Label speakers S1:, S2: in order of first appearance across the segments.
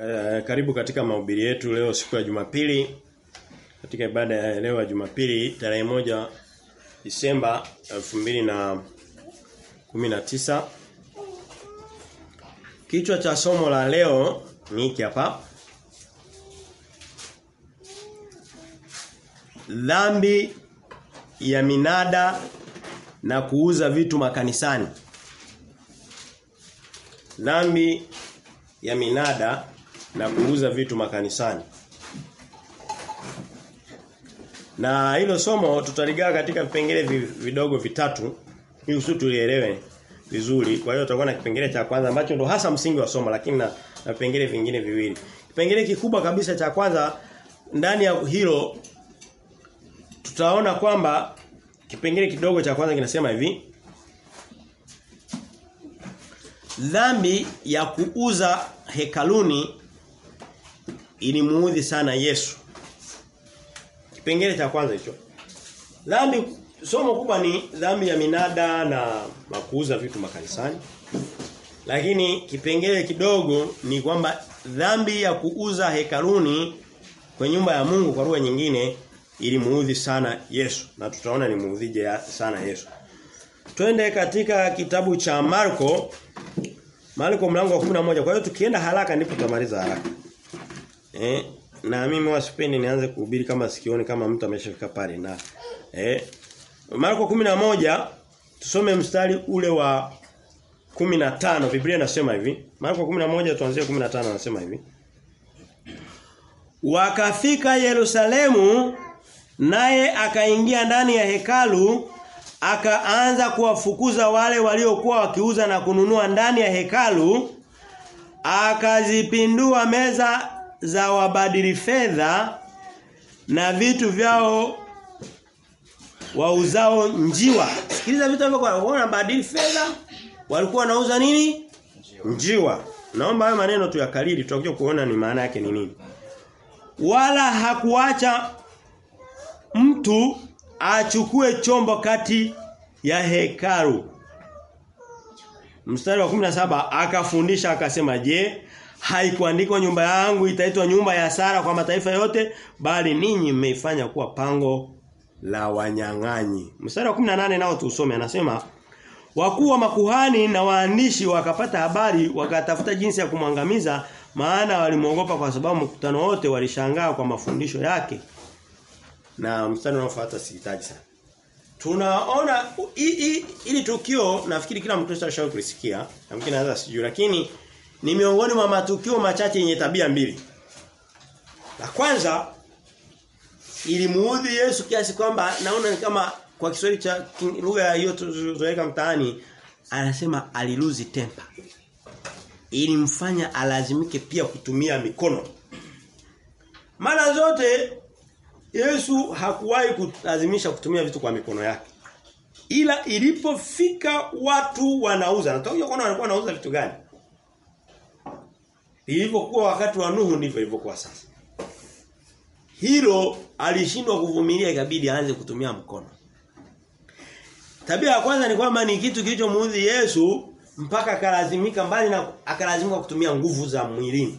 S1: Uh, karibu katika mahubiri yetu leo siku ya Jumapili. Katika ibada ya leo ya Jumapili tarehe moja Disemba 2019 Kichwa cha somo la leo ni hiki hapa. Dhambi ya minada na kuuza vitu makanisani. Dhambi ya minada na kuuza vitu makanisani. Na hilo somo tutaligawa katika vipengele vidogo vitatu ili usudi tulielewe vizuri. Kwa hiyo tutakuwa na kipengele cha kwanza ambacho ndo hasa msingi wa somo lakini na, na vipengele vingine viwili. Kipengele kikubwa kabisa cha kwanza ndani ya hilo tutaona kwamba kipengele kidogo cha kwanza kinasema hivi dhambi ya kuuza hekaluni ilimuudhi sana Yesu. Kipengele cha kwanza hicho. Dhambi somo kubwa ni dhambi ya minada na makuuza vitu makanisani. Lakini kipengele kidogo ni kwamba dhambi ya kuuza hekaruni kwa nyumba ya Mungu kwa lugha nyingine ilimuudhi sana Yesu na tutaona ni muudhije sana Yesu. Twende katika kitabu cha Marko Marko mlango wa 11. Kwa hiyo tukienda haraka ndipo tutamaliza haraka. Eh, na mimi wasipendi nianze kuhubiri kama sikioni kama mtu ameshafika pale na eh Marko 11 tusome mstari ule wa 15 Biblia inasema hivi. Marko 11 tuanzie 15 anasema hivi. Wakafika Yerusalemu naye akaingia ndani ya hekalu akaanza kuwafukuza wale waliokuwa wakiuza na kununua ndani ya hekalu akazipindua meza za wabadili fedha na vitu vyao wauzao njiwa. Sikiliza vitu hivyo kwa kuona badili fedha walikuwa wanauza nini? Njiwa. Naomba hayo maneno tu yakalili tutakuja kuona ni maana yake ni nini. Wala hakuacha mtu achukue chombo kati ya hekaru. Mstari wa 17 akafundisha akasema je haikuandikwa nyumba yangu itaitwa nyumba ya sara kwa mataifa yote bali ninyi mmeifanya kuwa pango la wanyang'anyi. Mstari wa 18 nao tusome anasema wakuu wa makuhani na waandishi wakapata habari wakatafuta jinsi ya kumwangamiza maana walimwogopa kwa sababu mkutano wote walishangaa kwa mafundisho yake na mstari unaofuata sihitaji sana. Tunaona ili tukio nafikiri kila mtu ashawahi kulisikia, na mkinaweza sijui lakini ni miongoni mwa matukio machache yenye tabia mbili. La kwanza ilimuudhi Yesu kiasi kwamba naona kama kwa Kiswahili cha lugha hiyo tuzoeka mtaani anasema aliluzi temper. Ilimfanya alazimike pia kutumia mikono. Mara zote Yesu hakuwahi kulazimisha kutumia vitu kwa mikono yake. Ila ilipofika watu wanauza, natakuja kuona walikuwa wanauza vitu gani? Ilivyokuwa wakati wa Nuhu ndivyo ilivyokuwa sasa. Hilo alishindwa kuvumilia ikabidi aanze kutumia mkono. Tabia ya kwanza ni kwamba ni kitu kilichomuudhi Yesu mpaka akalazimika mbali na akalazimika kutumia nguvu za mwilini.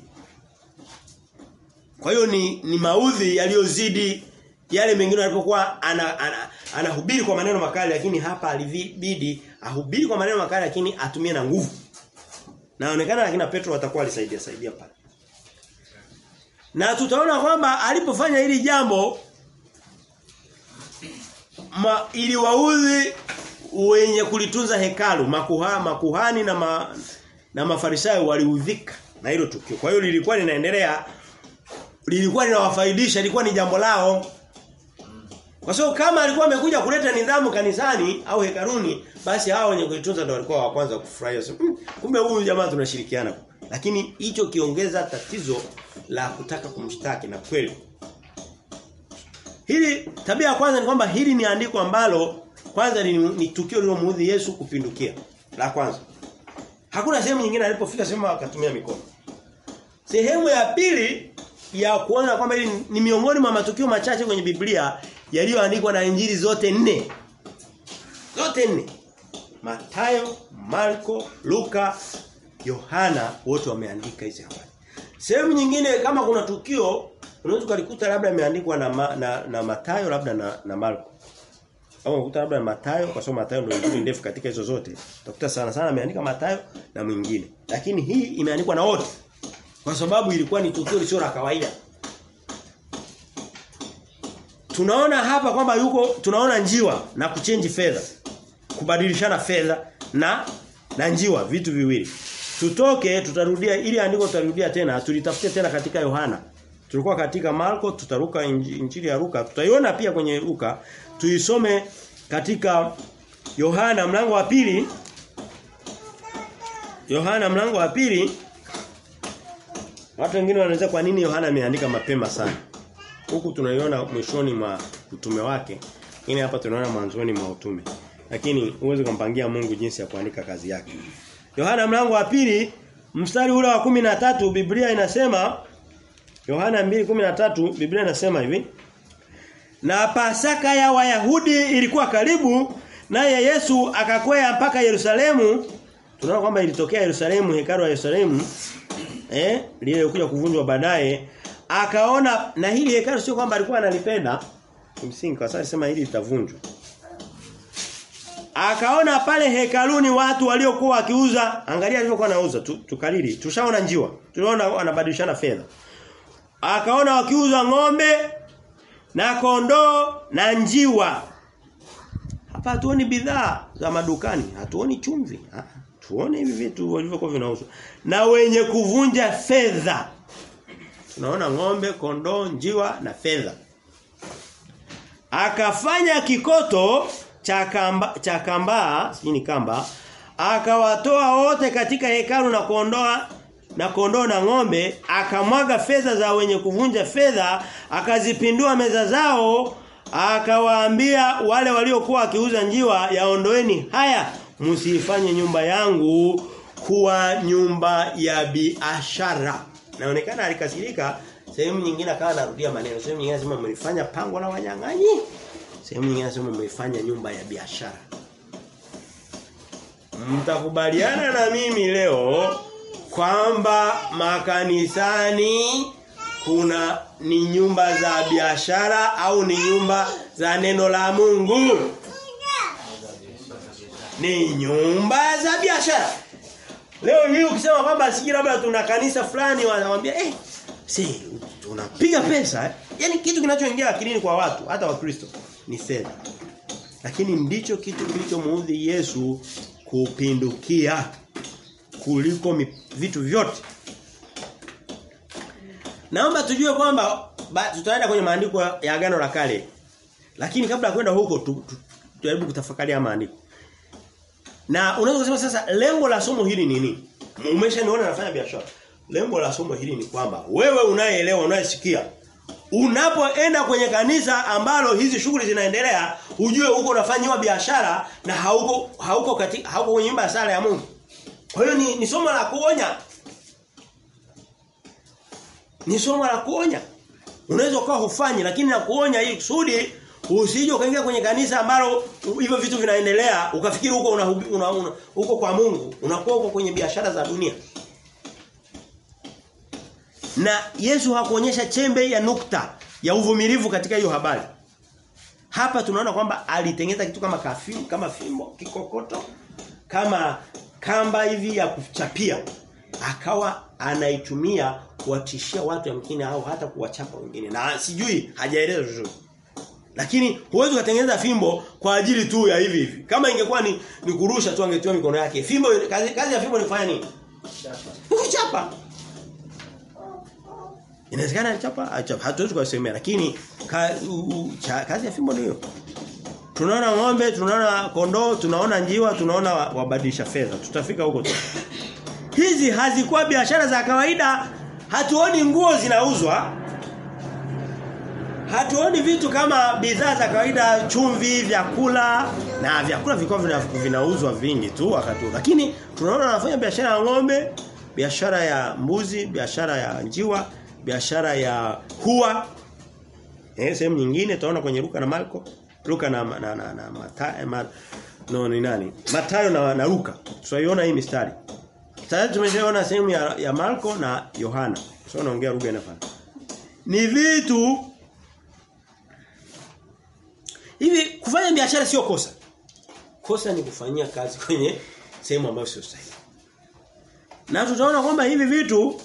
S1: Kwa hiyo ni ni maudhi yaliyozidi yale mengine alipokuwa anahubiri ana, ana, ana kwa maneno makali lakini hapa alibidi ahubiri kwa maneno makali lakini atumie na nguvu. Naonekana lakini Petro atakuwa alisaidia saidia pale. Na tutaona kwamba alipofanya hili jambo ma, ili waudhi wenye kulitunza hekalu makuha, makuhani na ma, na mafarisayo waliudhika na hilo tukio. Kwa hiyo lilikuwa linaendelea lilikuwa linawafaidisha lilikuwa ni jambo lao kwa sababu kama alikuwa amekuja kuleta nidhamu kanisani au hekaruni basi hao wenye kuitunza ndio walikuwa wa kwanza kufurahia. So, kumbe huyu jamaa tunashirikiana. Lakini hicho kiongeza tatizo la kutaka kumshtaki na kweli. Hili tabia ya kwanza ni kwamba hili ni andiko ambalo kwanza ni, ni tukio lilomuudhi Yesu kupindukia. La kwanza. Hakuna sehemu nyingine alipofika sema akatumia mikono. Sehemu ya pili ya kuona kwamba hili ni miongoni mwa matukio machache kwenye Biblia yaliyoandikwa na injili zote nne. Zote nne. Matayo, Marko, Luka, Yohana wote wameandika hizi habari. Sehemu nyingine kama kuna tukio unaweza kulikuta labda imeandikwa na, ma, na na Mathayo labda na, na Marko. Au unakuta labda na Mathayo kwa sababu Mathayo ndio injili ndefu katika hizo zote. Utakuta sana sana ameandika Mathayo na mwingine. Lakini hii imeandikwa na wote. Kwa sababu ilikuwa ni tukio lisilo la kawaida. Tunaona hapa kwamba yuko tunaona njiwa na kuchange fedha. Kubadilishana fedha na na njiwa vitu viwili. Tutoke tutarudia ili andiko tutarudia tena tulitafute tena katika Yohana. Tulikuwa katika Marko tutaruka injili ya Luka. Tutaiona pia kwenye Luka. Tuisome katika Yohana mlango wa pili. Yohana mlango wa pili. Watu wengine wanaweza kwa nini Yohana ameandika mapema sana. Huku tunaiona mwishoni mwa utume wake. ina hapa tunaona mwanzoni mwa utume. Lakini uweze kumpangia Mungu jinsi ya kuandika kazi yake. Yohana mlango wa pili mstari ule wa tatu Biblia inasema Yohana 2:13 Biblia inasema hivi Na Pasaka ya Wayahudi ilikuwa karibu naye Yesu akakwea mpaka Yerusalemu tunaona kwamba ilitokea Yerusalemu hekalu la Yerusalemu eh lile kuja kuvunjwa baadaye akaona na hili hekalu sio kwamba alikuwa analipenda kimsingi kwa sababu alisema hili litavunjwa Akaona pale hekaluni watu waliokuwa wakiuza, angalia alivyokuwa anauza, tukalili Tushaona njiwa. Tunaona anabadilishana fedha. Akaona wakiuza ng'ombe na kondoo na njiwa. Hapa hatuoni bidhaa za madukani, hatuoni chumvi. Ha? Tuone hivi vitu walivyokuwa vinauzwa. Na wenye kuvunja fedha. Tunaona ng'ombe, kondoo, njiwa na fedha. Akafanya kikoto cha kamba cha kambaa, ni kamba, akawatoa wote katika hekalu na kuondoa na kondoo na ng'ombe, akamwaga fedha za wenye kuvunja fedha, akazipindua meza zao, akawaambia wale waliokuwa akiuza njiwa, yaondoeni haya, msifanye nyumba yangu kuwa nyumba ya biashara. Naonekana alikasirika, sehemu nyingine akawa anarudia maneno, sehemu nyingine anasema mlifanya pango la wanyang'anyi. Sehemu nyingine anasema mmefanya nyumba ya biashara. Mtakubaliana na mimi leo kwamba makanisani kuna ni nyumba za biashara au ni nyumba za neno la Mungu? Ni nyumba za biashara. Leo hii ukisema kwamba siji labda tuna kanisa fulani wanamwambia eh si tunapiga pesa eh? Yaani kitu kinachoingia akilini kwa watu hata wakristo ni fedha. Lakini ndicho kitu kilichomuudhi Yesu kupindukia kuliko vitu vyote. Naomba tujue kwamba tutaenda kwenye maandiko ya agano la kale. Lakini kabla ya kwenda huko tu, tu, tujaribu kutafakari maandiko. Na unaweza kusema sasa lengo la somo hili ni nini? Umeshaniona nafanya biashara. Lengo la somo hili ni kwamba wewe unayeelewa unayesikia Unapoenda kwenye kanisa ambalo hizi shughuli zinaendelea, ujue huko unafanywa biashara na hauko hauko katika hauko kwenye nyumba ya sala ya Mungu. Kwa hiyo ni, ni somo la kuonya. Ni somo la kuonya. Unaweza ukawa hufanyi lakini na kuonya hii kusudi usije ukaingia kwenye kanisa ambalo hivyo vitu vinaendelea ukafikiri huko una, una, una huko kwa Mungu, unakuwa huko kwenye biashara za dunia. Na Yesu hakuonyesha chembe ya nukta ya uvumilivu katika hiyo habari. Hapa tunaona kwamba alitengeneza kitu kama kafimu, kama fimbo, kikokoto, kama kamba hivi ya kuchapia. Akawa anaitumia kuwatishia watu yamkini au hata kuwachapa wengine. Na sijui hajaeleza chochote. Lakini huwezi kutengeneza fimbo kwa ajili tu ya hivi hivi. Kama ingekuwa ni, ni kurusha tu angetoa mikono yake. Fimbo kazi, kazi ya fimbo ni kufanya nini? Kuchapa. Inawezekana alichapa, alichapa. Hatuwezi kusemea lakini ka, u, u, cha, kazi ya fimbo ndio. Tunaona ng'ombe, tunaona kondoo, tunaona njiwa, tunaona wabadilisha fedha. Tutafika huko tu. Hizi hazikuwa biashara za kawaida. Hatuoni nguo zinauzwa. Hatuoni vitu kama bidhaa za kawaida, chumvi, vyakula na vyakula vilikuwa vinauzwa vingi tu wakati huo. Lakini tunaona wanafanya biashara ya ng'ombe, biashara ya mbuzi, biashara ya njiwa, biashara ya hua. Eh sehemu nyingine tunaona kwenye Luka na Marko, Luka na na na, na Mathayo ma, no ni nani? Mathayo na, na Luka. Tutaiona hii mistari. Tayari tumeshaona sehemu ya, ya Marko na Yohana. Sio naongea lugha inafanana. Ni vitu Hivi kufanya biashara sio kosa. Kosa ni kufanyia kazi kwenye sehemu ambayo sio sahihi. Na tutaona kwamba hivi vitu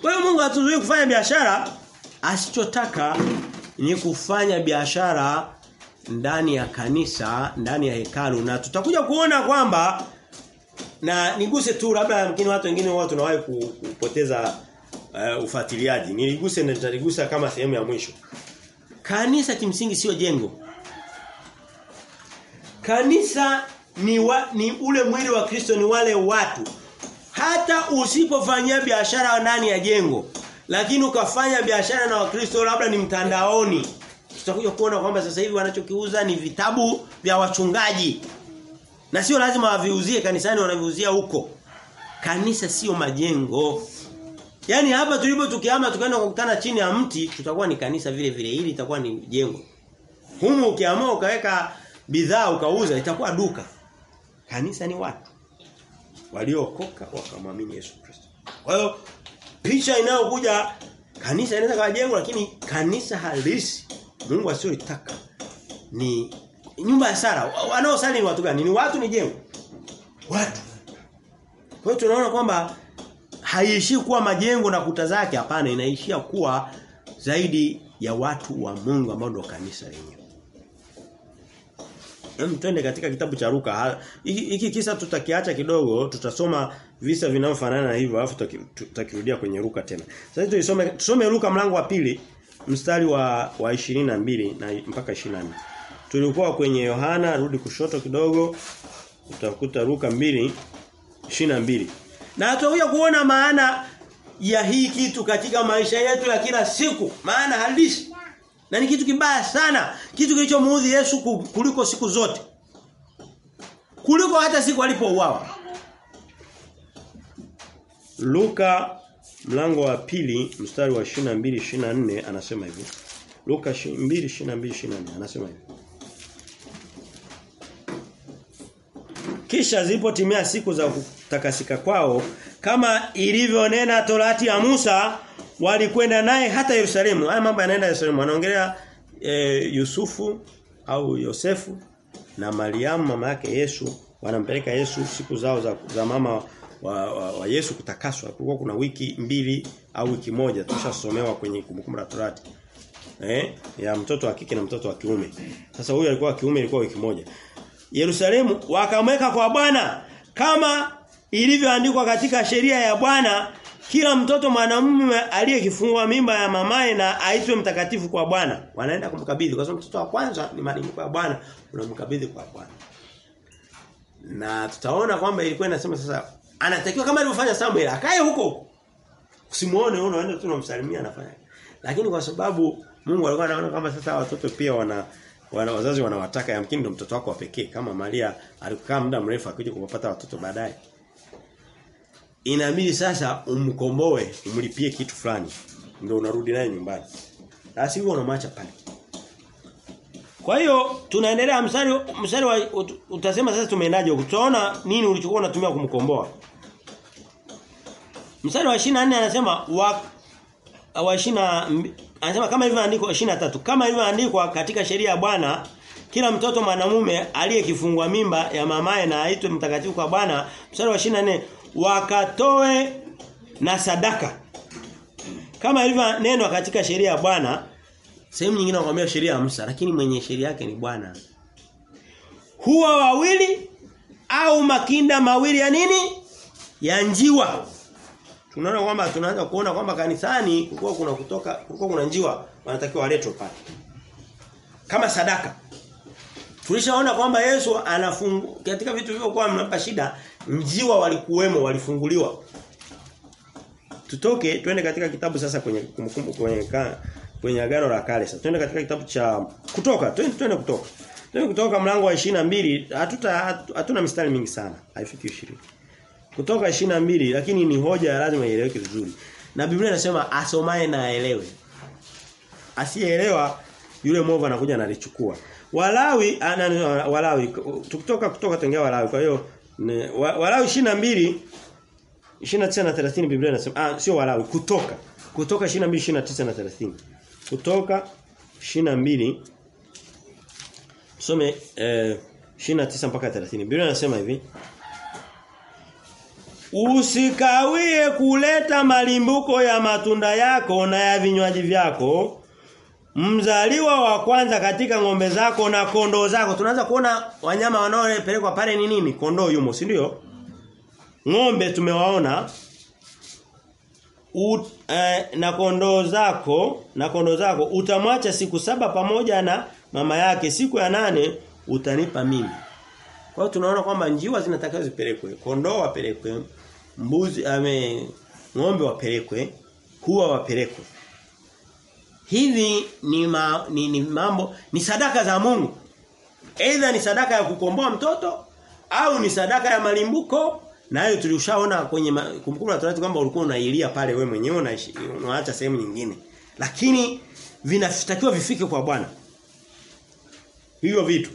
S1: kwa hiyo Mungu hatuzuii kufanya biashara asichotaka ni kufanya biashara ndani ya kanisa, ndani ya hekalu na tutakuja kuona kwamba na niguse tu labda mkini watu wengine wao tunawahi kupoteza uh, ufuatiliaji. Niliguse na nitaligusa kama sehemu ya mwisho. Kanisa kimsingi sio jengo. Kanisa ni wa, ni ule mwili wa Kristo ni wale watu. Hata usipofanyia biashara ndani ya jengo, lakini ukafanya biashara na Wakristo labda ni mtandaoni. Tutakuja kuona kwamba sasa hivi wanachokiuza ni vitabu vya wachungaji. Na sio lazima waviuzie kanisani wanaviuzia huko. Kanisa sio majengo. Yaani hapa tulipo tukiama tukaenda kukutana chini ya mti tutakuwa ni kanisa vile vile hili itakuwa ni jengo. Humu ukiamua ukaweka bidhaa ukauza itakuwa duka. Kanisa ni watu waliokoka wakamwamini Yesu Kristo. Kwa hiyo picha inayokuja kanisa inaweza kuwa jengo lakini kanisa halisi Mungu asiyotaka ni nyumba ya Sara. Wanaosali ni watu gani? Ni watu ni jengo. Watu. Kwa hiyo tunaona kwamba haiishi kuwa majengo na kuta zake hapana inaishia kuwa zaidi ya watu wa Mungu ambao ndio kanisa lenyewe. Hem twende katika kitabu cha Luka. Hiki kisa tutakiacha kidogo, tutasoma visa vinavyofanana na hivyo alafu tutakirudia kwenye Luka tena. Sasa tuisome tusome Luka mlango wa pili mstari wa wa 22 na mpaka 24. Tulikuwa kwenye Yohana, rudi kushoto kidogo. Utakuta Luka 2 22. Na tutakuja kuona maana ya hii kitu katika maisha yetu ya kila siku, maana halisi. Na ni kitu kibaya sana, kitu kilichomuudhi Yesu kuliko siku zote. Kuliko hata siku alipouawa. Luka mlango wa pili mstari wa 22 24 anasema hivi. Luka 2 22 24 anasema hivi. Kisha zilipotimia siku za kutakasika kwao kama ilivyonena Torati ya Musa walikwenda naye hata Yerusalemu. Haya mambo yanaenda Yerusalemu. Wanaongelea e, Yusufu au Yosefu na Mariamu mama yake Yesu wanampeleka Yesu siku zao za, za mama wa, wa, wa Yesu kutakaswa. Kulikuwa kuna wiki mbili au wiki moja tushasomewa kwenye kumbukumbu la Torati. Eh? Ya mtoto wa kike na mtoto wa kiume. Sasa huyu alikuwa wa kiume ilikuwa wiki moja. Yerusalemu wakamweka kwa Bwana kama ilivyoandikwa katika sheria ya Bwana kila mtoto mwanamume aliyekifungua mimba ya mamaye na aitwe mtakatifu kwa Bwana wanaenda kumkabidhi. Kwa sababu mtoto wa kwanza ni mali ya Bwana unamkabidhi kwa Bwana. Na tutaona kwamba ilikuwa inasema sasa anatakiwa kama alivyofanya Samuel akae huko. Usimuone unaenda tu unamsalimia anafanya. Lakini kwa sababu Mungu alikuwa anaona kama sasa watoto pia wana wana wazazi wanawataka yamkini ndio mtoto wako wa pekee. Kama Maria alikaa muda mrefu akija kupata watoto baadaye inabidi sasa umkomboe umlipie kitu fulani. Ndio unarudi naye nyumbani. Na huwa unamwacha pale. Kwa hiyo tunaendelea mstari mstari wa utasema sasa tumeendaje? Utaona nini ulichokuwa unatumia kumkomboa. Mstari wa 24 anasema wa wa 20 anasema kama ilivyoandikwa 23 kama ilivyoandikwa katika sheria ya Bwana kila mtoto mwanamume aliyekifungwa mimba ya mamaye na aitwe mtakatifu kwa Bwana. Mstari wa 24 wakatoe na sadaka. Kama ilivyo neno katika sheria ya Bwana sehemu nyingine wanakuambia sheria ya Musa lakini mwenye sheria yake ni Bwana. Huwa wawili au makinda mawili ya nini? Ya njiwa. Tunaona kwamba tunaanza kuona kwamba kanisani kulikuwa kuna kutoka kulikuwa kuna njiwa wanatakiwa waletwe pale. Kama sadaka tulishaona kwamba Yesu anafungu katika vitu vilivyokuwa mnapa shida mjiwa walikuwemo walifunguliwa. Tutoke twende katika kitabu sasa kwenye kumbukumbu kwenye kwenye agano la kale sasa. Twende katika kitabu cha kutoka. Twende twende kutoka. Twende kutoka mlango wa 22 hatuta hatuna mistari mingi sana. Haifiki 20 kutoka 22 lakini ni hoja lazima ieleweke vizuri. Na Biblia inasema asomaye na aelewe. Asiyeelewa yule mwovu anakuja analichukua Walawi ana, Walawi tukitoka kutoka tengea Walawi kwa hiyo Walawi 22 29 na 30 Biblia inasema ah sio Walawi kutoka. Kutoka 22 29 na 30. Kutoka 22 Tusome eh 29 mpaka 30. Biblia inasema hivi. Usikawie kuleta malimbuko ya matunda yako na ya vinywaji vyako. Mzaliwa wa kwanza katika ng'ombe zako na kondoo zako. Tunaanza kuona wanyama wanaopelekwa pale ni nini? Kondoo yumo, si ndio? Ng'ombe tumewaona U, eh, na kondoo zako na kondoo zako utamwacha siku saba pamoja na mama yake siku ya nane utanipa mimi. Kwa tunaona kwamba njiwa zinatakiwa zipelekwe, kondoo wapelekwe, mbuzi ame ng'ombe wapelekwe, huwa wapelekwe. Hivi ni, ma, ni, ni mambo ni sadaka za Mungu. Aidha ni sadaka ya kukomboa mtoto au ni sadaka ya malimbuko nayo tulishaona kwenye kumbukumbu la Torati kwamba ulikuwa unailia pale wewe mwenyewe na unaacha sehemu nyingine. Lakini vinatakiwa vifike kwa Bwana. Hivyo vitu.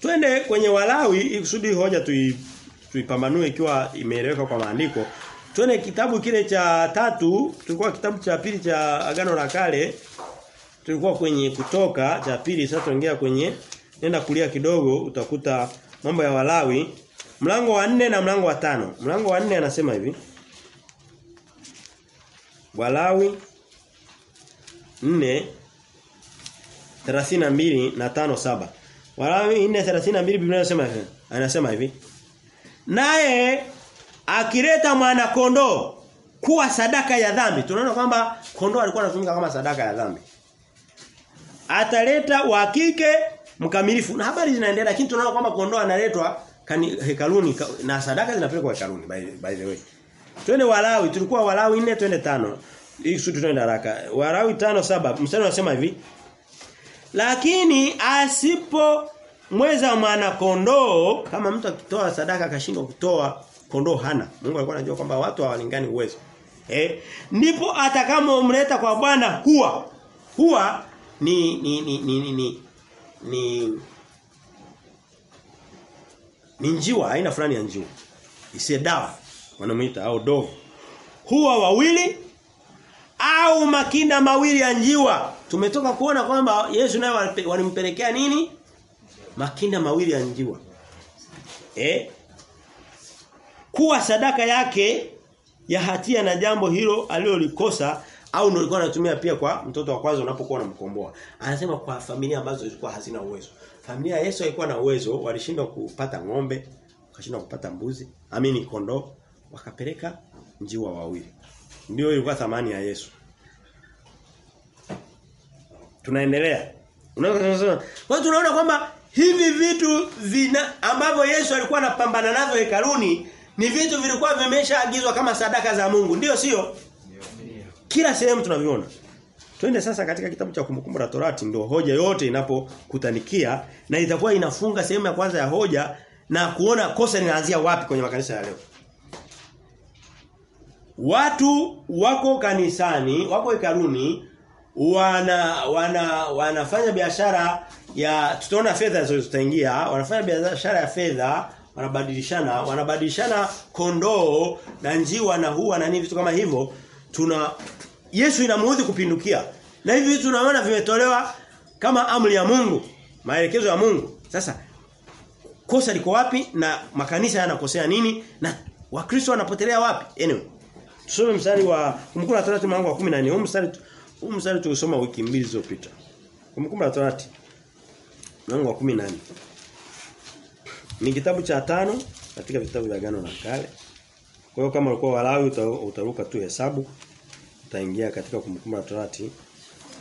S1: Twende kwenye Walawi ili kusudi hoja tui tuipambanue ikiwa imeeleweka kwa maandiko. Twende kitabu kile cha tatu, tulikuwa kitabu cha pili cha Agano la Kale. Tulikuwa kwenye kutoka cha pili sasa tuongea kwenye nenda kulia kidogo utakuta mambo ya Walawi Mlango wa nne na mlango wa tano. Mlango wa nne anasema hivi. Walawi 4 32 na 5 7. Walawi 4:32 Biblia inasema hivi. Anasema hivi. Naye akileta mwana kondoo kuwa sadaka ya dhambi. Tunaona kwamba kondoo alikuwa anatumika kama sadaka ya dhambi. Ataleta wa kike mkamilifu. Na habari zinaendelea lakini tunaona kwamba kondoo analetwa hekaluni na sadaka zinapelekwa hekaluni by, by the way. Twende Walawi, tulikuwa Walawi 4 twende 5. Hii sisi twende haraka. Walawi 5 7. Mstari unasema hivi. Lakini asipo mweza mwana kondoo kama mtu akitoa sadaka akashindwa kutoa kondoo hana. Mungu alikuwa anajua kwamba watu hawalingani uwezo. Eh? Ndipo atakamomleta kwa Bwana huwa. Huwa ni ni ni ni ni, ni, ni ni njiwa aina fulani ya njiwa. Isiye dawa wanamuita au dovu. Huwa wawili au makinda mawili ya njiwa. Tumetoka kuona kwamba Yesu naye walimpelekea nini? Makinda mawili ya njiwa. Eh? Kuwa sadaka yake ya hatia na jambo hilo alilolikosa au ndio alikuwa anatumia pia kwa mtoto wa kwanza unapokuwa unamkomboa. Anasema kwa familia ambazo zilikuwa hazina uwezo. Familia ya Yesu haikuwa na uwezo, walishindwa kupata ng'ombe, wakashindwa kupata mbuzi, amini kondoo, wakapeleka njiwa wawili. Ndio ilikuwa thamani ya Yesu. Tunaendelea. Unaweza Kwa tunaona kwamba hivi vitu vina ambavyo Yesu alikuwa anapambana navyo hekaluni ni vitu vilikuwa vimeshaagizwa kama sadaka za Mungu. Ndio sio? Kila sehemu tunaviona. Twende sasa katika kitabu cha kumbukumbu la Torati ndio hoja yote inapokutanikia na itakuwa inafunga sehemu ya kwanza ya hoja na kuona kosa linaanzia wapi kwenye makanisa ya leo. Watu wako kanisani, wako hekaluni wana wana wanafanya biashara ya tutaona fedha zitaingia, wanafanya biashara ya fedha, wanabadilishana, wanabadilishana kondoo na njiwa na huwa na nini vitu kama hivyo. Tuna Yesu inamuudhi kupindukia. Na hivi vitu tunaona vimetolewa kama amri ya Mungu, maelekezo ya Mungu. Sasa kosa liko wapi na makanisa yanakosea nini na wakristo wanapotelea wapi? Anyway. Tusome mstari wa kumbukumbu Torati mlango wa 14. Huu mstari huu mstari tulisoma wiki mbili zilizopita. Kumbukumbu Torati mlango wa 14. Ni kitabu cha tano katika vitabu vya Agano la Kale. Kwa hiyo kama ulikuwa Walawi utaruka tu hesabu utaingia katika kumbukumbu la Torati.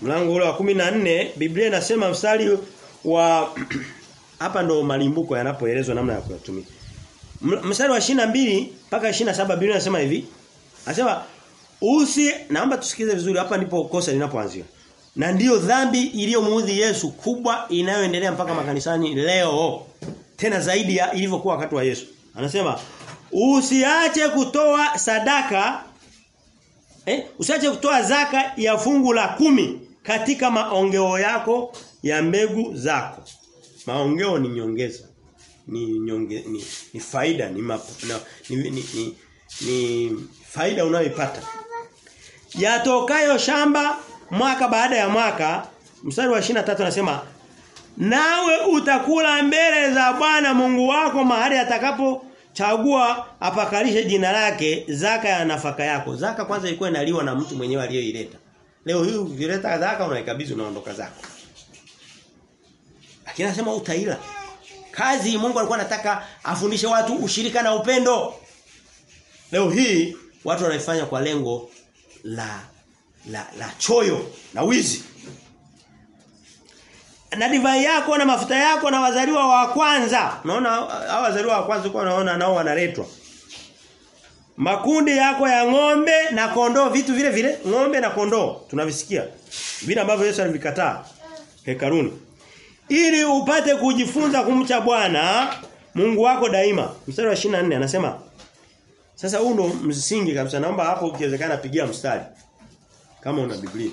S1: Mlango ule wa 14 Biblia inasema mstari wa hapa ndo malimbuko yanapoelezwa namna ya kuyatumia. Mstari wa 22 mpaka 27 Biblia inasema hivi. Anasema usi naomba tusikize vizuri hapa ndipo kosa linapoanzia. Na ndiyo dhambi iliyomuudhi Yesu kubwa inayoendelea mpaka makanisani leo. Tena zaidi ya ilivyokuwa wakati wa Yesu. Anasema usiache kutoa sadaka eh usiache kutoa zaka ya fungu la kumi katika maongeo yako ya mbegu zako. Maongeo ni nyongeza. Ni nyonge, ni, ni faida ni, map, na, ni, ni, ni ni faida unayoipata. Yatokayo shamba mwaka baada ya mwaka mstari wa 23 anasema nawe utakula mbele za Bwana Mungu wako mahali atakapo chagua apakalishe jina lake zaka ya nafaka yako. Zaka kwanza ilikuwa inaliwa na mtu mwenyewe aliyoileta. Leo hii ukileta zaka unaikabidhi unaondoka zako. Lakini anasema utaila. Kazi Mungu alikuwa anataka afundishe watu ushirika na upendo. Leo hii watu wanaifanya kwa lengo la la la choyo na wizi. Na divai yako na mafuta yako na wazaliwa wa kwanza. Unaona hao wazaliwa wa kwanza uko unaona nao wanaletwa. Makundi yako ya ng'ombe na kondoo vitu vile vile ng'ombe na kondoo tunavisikia. Vile ambavyo Yesu alivikataa hekaruni. Ili upate kujifunza kumcha Bwana Mungu wako daima. Mstari wa 24 anasema sasa huu ndo msingi kabisa. Naomba hapo ukiwezekana pigia mstari. Kama una Biblia.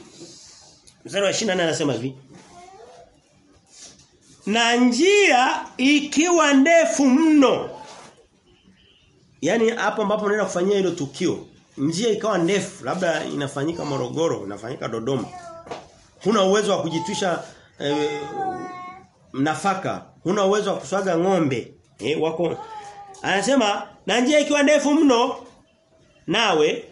S1: Mstari wa 24 anasema hivi. Na njia ikiwa ndefu mno. Yaani hapo ambapo unaenda kufanyia hilo tukio, njia ikawa ndefu, labda inafanyika Morogoro, inafanyika Dodoma. Huna uwezo wa kujitwisha eh, nafaka, huna uwezo wa kuswaga ng'ombe. Eh, wako Anasema na njia ikiwa ndefu mno nawe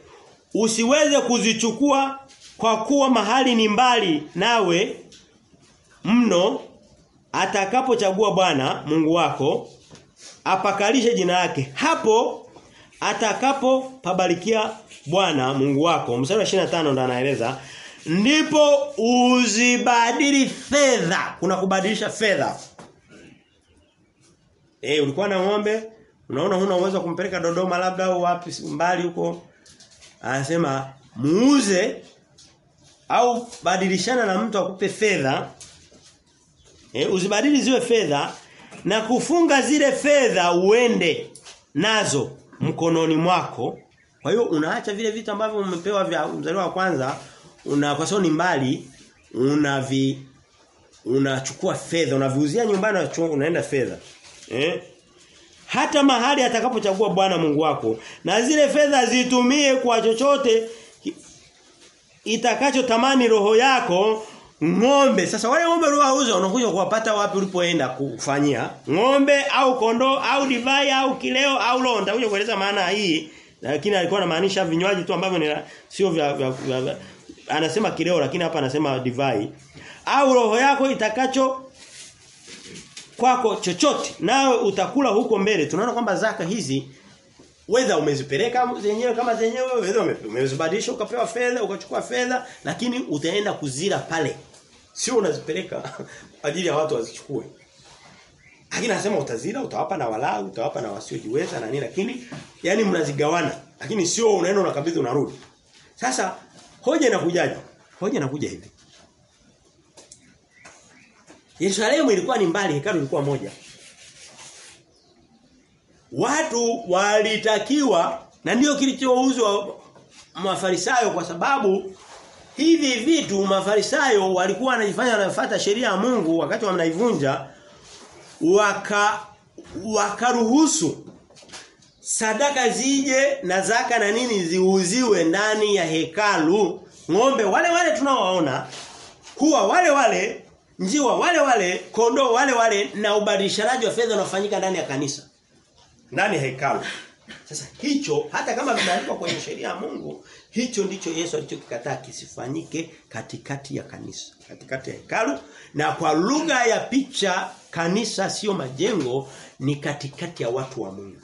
S1: usiweze kuzichukua kwa kuwa mahali ni mbali nawe mno atakapochagua Bwana Mungu wako apakalishe jina lake. Hapo atakapo pabarikia Bwana Mungu wako. Mstari wa 25 ndo anaeleza ndipo uzibadili fedha. Kuna kubadilisha fedha. Eh ulikuwa na ng'ombe? Unaona huna uwezo kumpeleka Dodoma labda au wapi mbali huko. Anasema muuze au badilishana na mtu akupe fedha eh uzibadili ziwe fedha na kufunga zile fedha uende nazo mkononi mwako. Kwa hiyo unaacha vile vitu ambavyo umepewa vya mzaliwa wa kwanza una kwa sababu ni mbali unavi unachukua fedha unaviuzia nyumbani unaenda fedha. Eh? Hata mahali atakapochagua Bwana Mungu wako na zile fedha zitumie kwa chochote itakachotamani roho yako ng'ombe. Sasa wale ng'ombe uliowauza unakuja kuwapata wapi ulipoenda kufanyia? Ng'ombe au kondoo au divai au kileo au londa uje kueleza maana hii lakini alikuwa anamaanisha vinywaji tu ambavyo ni sio vya, vya, vya, vya anasema kileo lakini hapa anasema divai. Au roho yako itakacho kwako chochote nawe utakula huko mbele. Tunaona kwamba zaka hizi wewe umezipeleka zenyewe kama zenyewe wewe umezibadilisha ukapewa fedha ukachukua fedha lakini utaenda kuzira pale sio unazipeleka ajili ya watu wazichukue. Lakini anasema utazila, utawapa na walau utawapa na wasiojiweza na nini lakini yani mnazigawana. Lakini sio unaenda unakabidhi unarudi. Sasa hoja inakujaje? Hoja inakuja hivi. Yerusalemu ilikuwa ni mbali, hekalu ilikuwa moja. Watu walitakiwa na ndio kilichouzwa Mafarisayo kwa sababu hivi vitu Mafarisayo walikuwa wanajifanya wanafuata sheria ya Mungu wakati wanaivunja waka wakaruhusu sadaka zije na zaka na nini ziuziwe ndani ya hekalu. Ng'ombe wale wale tunaowaona kuwa wale wale njiwa wale wale kondoo wale wale na ubadilishanaji wa fedha unafanyika ndani ya kanisa. Ndani ya hekalu sasa hicho hata kama vimeandikwa kwenye sheria ya Mungu hicho ndicho Yesu alichokikataa kisifanyike katikati ya kanisa katikati ya hekalu na kwa lugha ya picha kanisa sio majengo ni katikati ya watu wa Mungu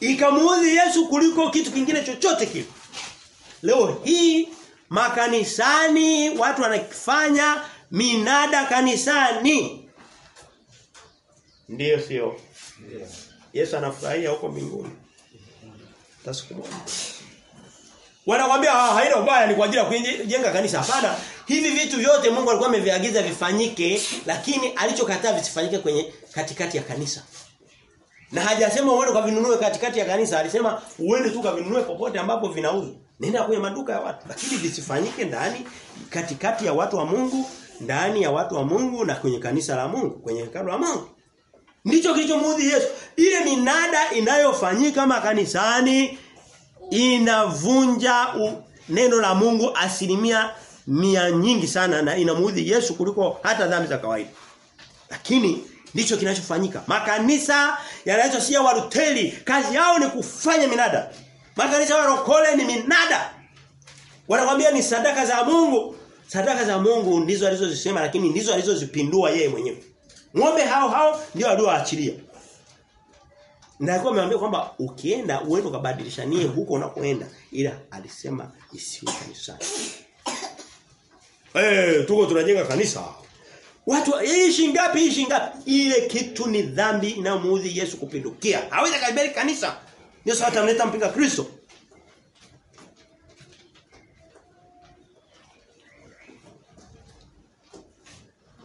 S1: ikamuudhi Yesu kuliko kitu kingine chochote kile leo hii makanisani watu wanakifanya minada kanisani. Ndiyo sio? Yesu anafurahia huko mbinguni. Tasiku moja. Wanakuambia ah haina ubaya ni kwa ajili ya kujenga kanisa. Hapana. Hivi vitu vyote Mungu alikuwa ameviagiza vifanyike lakini alichokataa visifanyike kwenye katikati ya kanisa. Na hajasema uende ukavinunue katikati ya kanisa, alisema uende tu kavinunue popote ambapo vinauzwa. Nenda kwenye maduka ya watu, lakini visifanyike ndani katikati ya watu wa Mungu ndani ya watu wa Mungu na kwenye kanisa la Mungu, kwenye hekalu la Mungu. Ndicho kilichomuudhi Yesu. Ile minada inayofanyika makanisani inavunja u, neno la Mungu asilimia mia nyingi sana na inamuudhi Yesu kuliko hata dhambi za kawaida. Lakini ndicho kinachofanyika. Makanisa yanaitwa si Waruteli, kazi yao ni kufanya minada. Makanisa ya Rokole ni minada. Wanakwambia ni sadaka za Mungu. Sadaka za Mungu ndizo alizozisema lakini ndizo alizozipindua yeye mwenyewe. Ng'ombe hao hao ndio alioachilia. Na alikuwa ameambia kwamba ukienda uende ukabadilishanie huko unakoenda ila alisema isiwe kanisani. Eh, hey, tuko tunajenga kanisa. Watu hii ngapi hii ngapi? Ile kitu ni dhambi na muudhi Yesu kupindukia. Hawezi kaibeli kanisa. Ndio sasa tunaleta mpinga Kristo.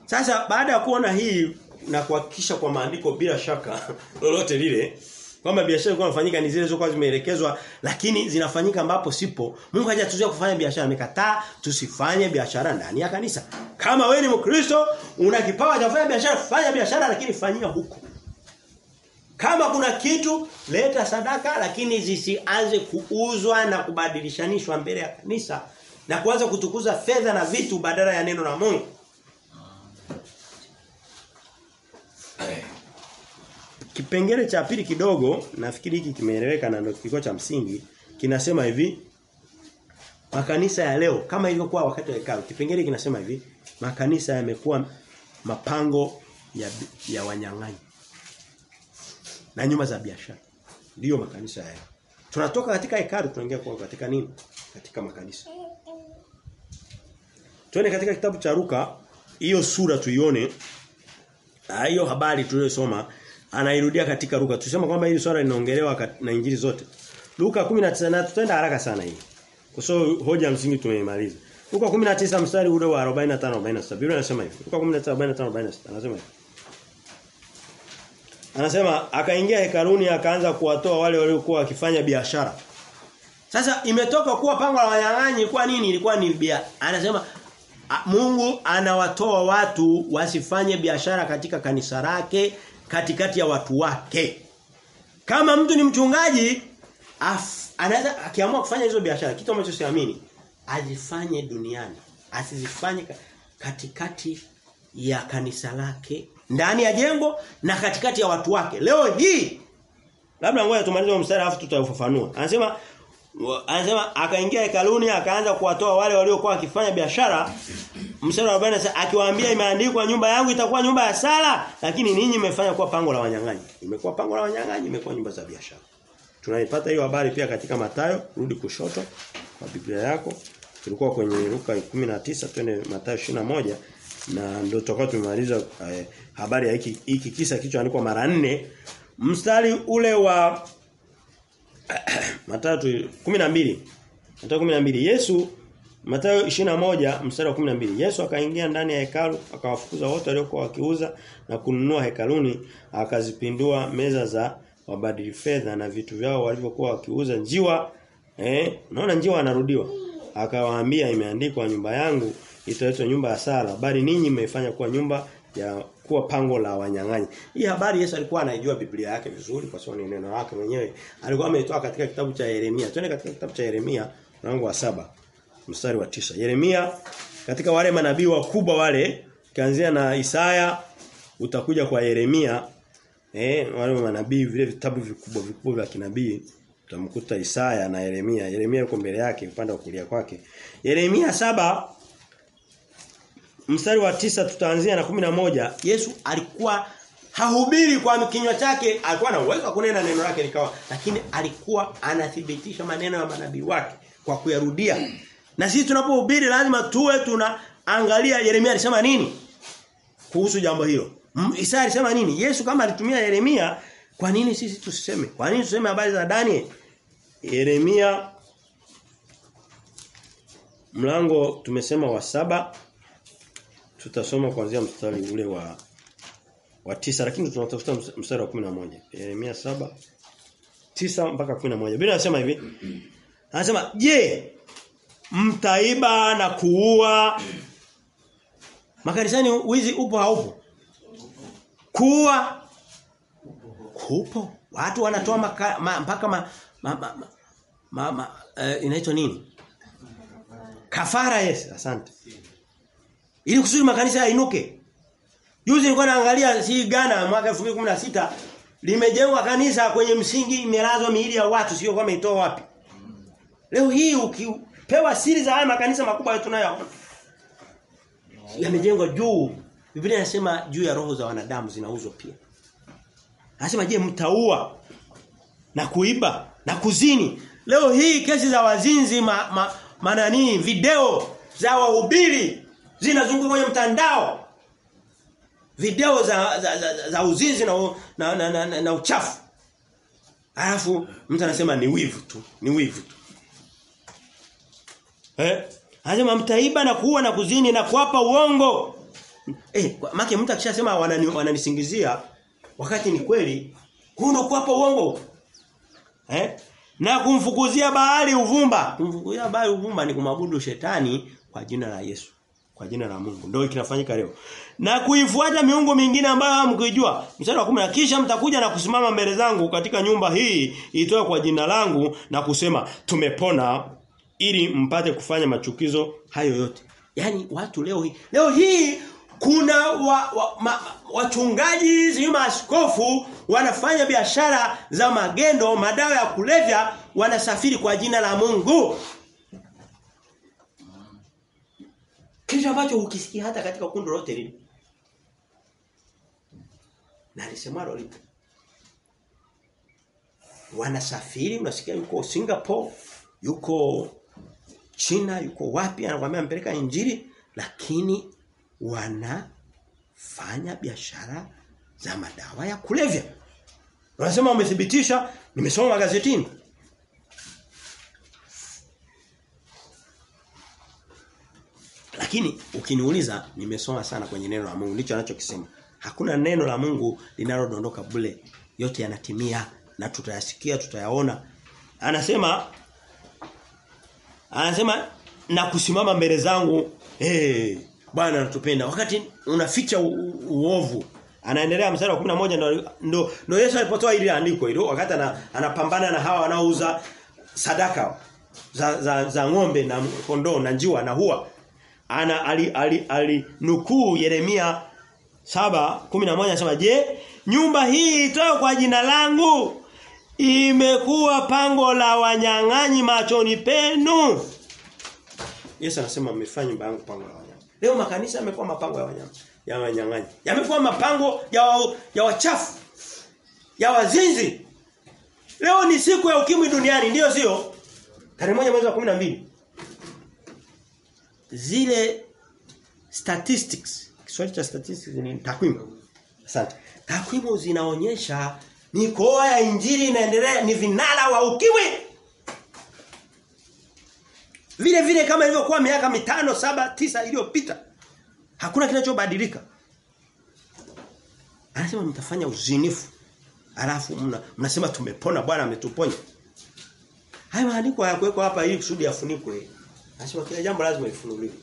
S1: Sasa baada ya kuona hii na kuhakikisha kwa maandiko bila shaka lolote lile kwamba biashara ilikuwa inafanyika ni zile zilizokuwa zimeelekezwa lakini zinafanyika ambapo sipo. Mungu hajatuzuia kufanya biashara amekataa tusifanye biashara ndani ya kanisa. Kama wewe ni mkristo una kipawa cha kufanya biashara fanya biashara lakini fanyia huko. Kama kuna kitu leta sadaka lakini zisianze kuuzwa na kubadilishanishwa mbele ya kanisa na kuanza kutukuza fedha na vitu badala ya neno la Mungu Kipengele cha pili kidogo nafikiri hiki kimeeleweka na ndio kilikuwa cha msingi kinasema hivi makanisa ya leo kama ilivyokuwa wakati wa hekalu kipengele kinasema hivi makanisa yamekuwa mapango ya ya wanyang'anyi na nyuma za biashara. Ndiyo makanisa haya tunatoka katika hekalu tunaingia kwa katika nini? Katika makanisa. Tuone katika kitabu cha ruka hiyo sura tuione hiyo habari tuliyosoma anairudia katika Luka. Tusema kwamba hili swala linaongelewa na injili zote. Luka 19 na tutaenda haraka sana hii. Kwa sababu hoja msingi tumeimaliza. Luka 19 mstari ule wa 45 46. Biblia inasema hivi. Luka 19 45 46 anasema hivi. Anasema akaingia hekaluni akaanza kuwatoa wale waliokuwa wakifanya biashara. Sasa imetoka kuwa pango la wanyang'anyi kwa nini ilikuwa ni bia. Anasema Mungu anawatoa watu wasifanye biashara katika kanisa lake katikati ya watu wake. Kama mtu ni mchungaji anaweza akiamua kufanya hizo biashara kitu ambacho siamini azifanye duniani. Asizifanye katikati ya kanisa lake ndani ya jengo na katikati ya watu wake. Leo hii labda ngoja tumalize mstari afu tutaufafanua anasema anasema akaingia hekaluni akaanza kuwatoa wale waliokuwa wakifanya biashara. Mstari wa 40 akiwaambia imeandikwa nyumba yangu itakuwa nyumba ya sala lakini ninyi mmefanya kuwa pango la wanyang'anyi. Imekuwa pango la wanyang'anyi imekuwa nyumba za biashara. Tunaipata hiyo habari pia katika Matayo rudi kushoto kwa Biblia yako. Tulikuwa kwenye Luka 19 twende Matayo 21 na ndio tutakuwa tumemaliza eh, habari ya hiki hiki kisa kilichoandikwa mara nne. Mstari ule wa Mathayo 12 Mathayo 12 Yesu Mathayo 21 mstari wa 12 Yesu akaingia ndani ya hekalu akawafukuza wote waliokuwa wakiuza na kununua hekaluni akazipindua meza za wabadili fedha na vitu vyao walivyokuwa wakiuza. Njiwa eh unaona njiwa anarudiwa? Akawaambia imeandikwa nyumba yangu itaitwa nyumba ya sala bali ninyi mmeifanya kuwa nyumba ya kuwa pango la wanyang'anyi. Hii habari Yesu alikuwa anaijua Biblia yake vizuri kwa sababu ni neno lake mwenyewe. Alikuwa ameitoa katika kitabu cha Yeremia. Twende katika kitabu cha Yeremia mlango wa saba mstari wa tisa Yeremia katika wale manabii wakubwa wale kianzia na Isaya utakuja kwa Yeremia eh wale manabii vile vitabu vikubwa vikubwa vya kinabii utamkuta Isaya na Yeremia. Yeremia yuko mbele yake upande wa kulia kwake. Yeremia saba mstari wa tisa tutaanzia na kumi na moja. Yesu alikuwa hahubiri kwa kinywa chake alikuwa na uwezo wa kunena neno lake likawa lakini alikuwa anathibitisha maneno ya manabii wake kwa kuyarudia. Na sisi tunapohubiri lazima tuwe tunaangalia Yeremia alisema nini kuhusu jambo hilo. Isaya alisema nini? Yesu kama alitumia Yeremia kwa nini sisi tusiseme? Kwa nini tuseme habari za Daniel? Yeremia mlango tumesema wa saba tutasoma kuanzia mstari ule wa wa tisa lakini tunatafuta mstari wa 11 Yeremia saba tisa mpaka 11 Biblia inasema hivi. Anasema je mtaiba na kuua? Makanisani wizi upo haupo? Kuua? Kupo. Watu wanatoa maka, ma, mpaka ma, ma, ma, ma, ma, uh, inaitwa nini? Kafara yes, asante. Ili kusudi makanisa yainuke. Juzi nilikuwa naangalia si Ghana mwaka 2016 limejengwa kanisa kwenye msingi imelazwa miili ya watu sio kama itoa wapi. Leo hii ukipewa siri za haya makanisa makubwa tunayoona yamejengwa juu. Biblia inasema juu ya roho za wanadamu zinauzwa pia. Anasema je mtaua na kuiba na kuzini. Leo hii kesi za wazinzi ma, ma, manani video za wahubiri zinazunguka kwenye mtandao. Video za za, za, za uzinzi na na, na, na, na, na uchafu. Alafu mtu anasema ni wivu tu, ni wivu tu. Eh? Anasema mtaiba na kuua na kuzini na kuapa uongo. Eh, maki mtu akishasema wanani, wananisingizia wakati ni kweli, huu ndo kuapa uongo. Eh? Na kumfukuzia bahari uvumba. Kumfukuzia bahari uvumba ni kumwabudu shetani kwa jina la Yesu. Kwa jina la Mungu. Ndio kinafanyika leo. Na kuifuata miungu mingine ambayo hamkujua. Mstari wa 10 kisha mtakuja na kusimama mbele zangu katika nyumba hii itoe kwa jina langu na kusema tumepona ili mpate kufanya machukizo hayo yote. Yaani watu leo hii leo hii kuna wa, wa, ma, wachungaji sio maaskofu wanafanya biashara za magendo, madawa ya kulevya, wanasafiri kwa jina la Mungu. Kitu ambacho ukisikia hata katika kundi lote lile. Na alisemalo lipo. Wanasafiri unasikia yuko Singapore, yuko China, yuko wapi anakuambia mpeleka injili lakini wanafanya biashara za madawa ya kulevya. Wanasema umethibitisha, nimesoma magazetini. Lakini ukiniuliza nimesoma sana kwenye neno la Mungu ndicho anachokisema. Hakuna neno la Mungu linalodondoka bure. Yote yanatimia na tutayasikia, tutayaona. Anasema Anasema na kusimama mbele zangu eh hey, Bwana anatupenda. Wakati unaficha uovu. Anaendelea mstari wa 11 ndo ndo, ndo Yesu alipotoa ile andiko hilo wakati ana, anapambana na hawa wanaouza sadaka za, za, za ng'ombe na kondoo na njiwa na hua. Ana ali, ali, ali nukuu Yeremia 7:11 anasema je nyumba hii itoe kwa jina langu imekuwa pango la wanyang'anyi machoni penu. Yesu anasema mmefanya nyumba yangu pango la wanyang'anyi. Leo makanisa yamekuwa mapango ya wanyama, ya wanyang'anyi. Yamekuwa mapango ya wa, ya wachafu. Ya wazinzi. Leo ni siku ya ukimwi duniani, ndio sio? Tarehe moja mwezi wa 12. Zile statistics, Kiswahili cha statistics ni takwimu. Asante. Takwimu zinaonyesha mikoa ya injili inaendelea ni vinara wa ukimwi. Vile vile kama ilivyokuwa miaka mitano, saba, tisa iliyopita. Hakuna kinachobadilika. Anasema mtafanya uzinifu. Alafu mna, mnasema tumepona Bwana ametuponya. Haya maandiko hayakuwekwa hapa ili kusudi yafunikwe. Anasema kila jambo lazima lifunuliwe.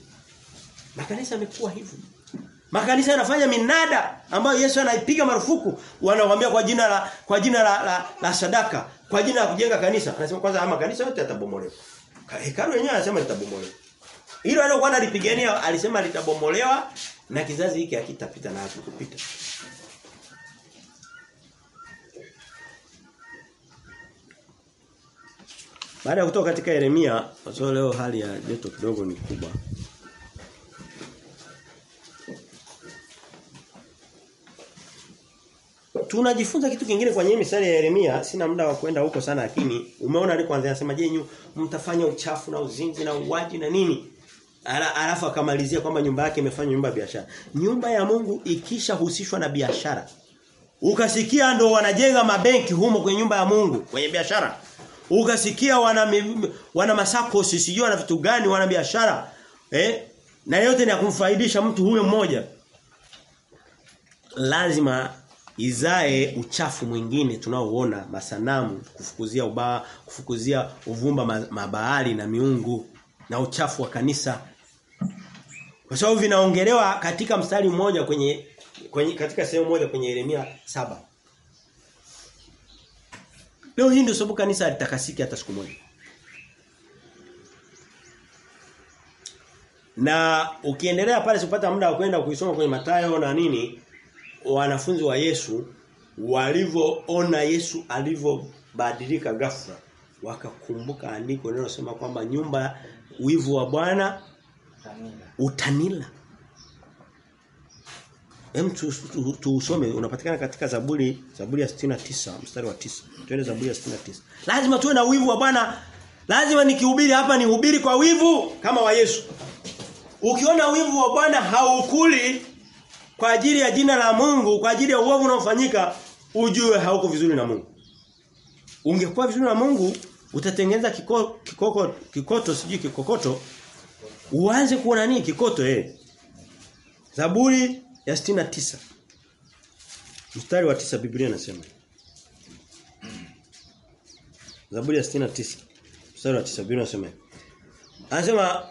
S1: Makanisa yamekuwa hivyo. Makanisa yanafanya minada ambayo Yesu anaipiga marufuku. Wanawaambia kwa jina la kwa jina la, la, la sadaka, kwa jina la kujenga kanisa. Anasema kwanza ama kanisa yote yatabomolewa. Hekalu yenyewe anasema litabomolewa. Hilo alilokuwa analipigania alisema litabomolewa na kizazi hiki hakitapita na hakikupita. Baada ya kutoka katika Yeremia, so leo hali ya joto kidogo ni kubwa. Tunajifunza kitu kingine kwenye misali ya Yeremia, sina muda wa kwenda huko sana lakini umeona alipoanza anasema je, nyu mtafanya uchafu na uzinzi na uwaji na nini? Ala, alafu akamalizia kwamba nyumba yake imefanya nyumba ya biashara. Nyumba ya Mungu ikishahusishwa na biashara. Ukasikia ndo wanajenga mabenki humo kwenye nyumba ya Mungu, kwenye biashara. Ukasikia wana wana masako sijui wana vitu gani wana biashara. Eh? Na yote ni kumfaidisha mtu huyo mmoja. Lazima izae uchafu mwingine tunaoona masanamu kufukuzia ubaa kufukuzia uvumba mabaali na miungu na uchafu wa kanisa kwa sababu vinaongelewa katika mstari mmoja kwenye kwenye katika sehemu moja kwenye Yeremia saba Leo hii ndio sababu kanisa halitakasiki hata siku moja. Na ukiendelea pale sipata muda wa kwenda kuisoma kwenye Mathayo na nini wanafunzi wa Yesu walivyoona Yesu alivyobadilika ghafla wakakumbuka andiko linalosema kwamba nyumba wivu wa Bwana utanila. Hem tusome tu, tu, unapatikana katika Zaburi Zaburi ya 69 mstari wa 9. Twende Zaburi ya 69. Lazima tuwe na wivu wa Bwana. Lazima nikihubiri hapa nihubiri kwa wivu kama wa Yesu. Ukiona wivu wa Bwana haukuli kwa ajili ya jina la Mungu, kwa ajili ya uovu unaofanyika, ujue hauko vizuri na Mungu. Ungekuwa vizuri na Mungu, utatengeneza kiko, kikoko kikoto sijui kikokoto uanze kuona nini kikoto eh. Zaburi ya 69. Mstari wa tisa Biblia inasema. Zaburi ya 69. Mstari wa tisa Biblia inasema. Anasema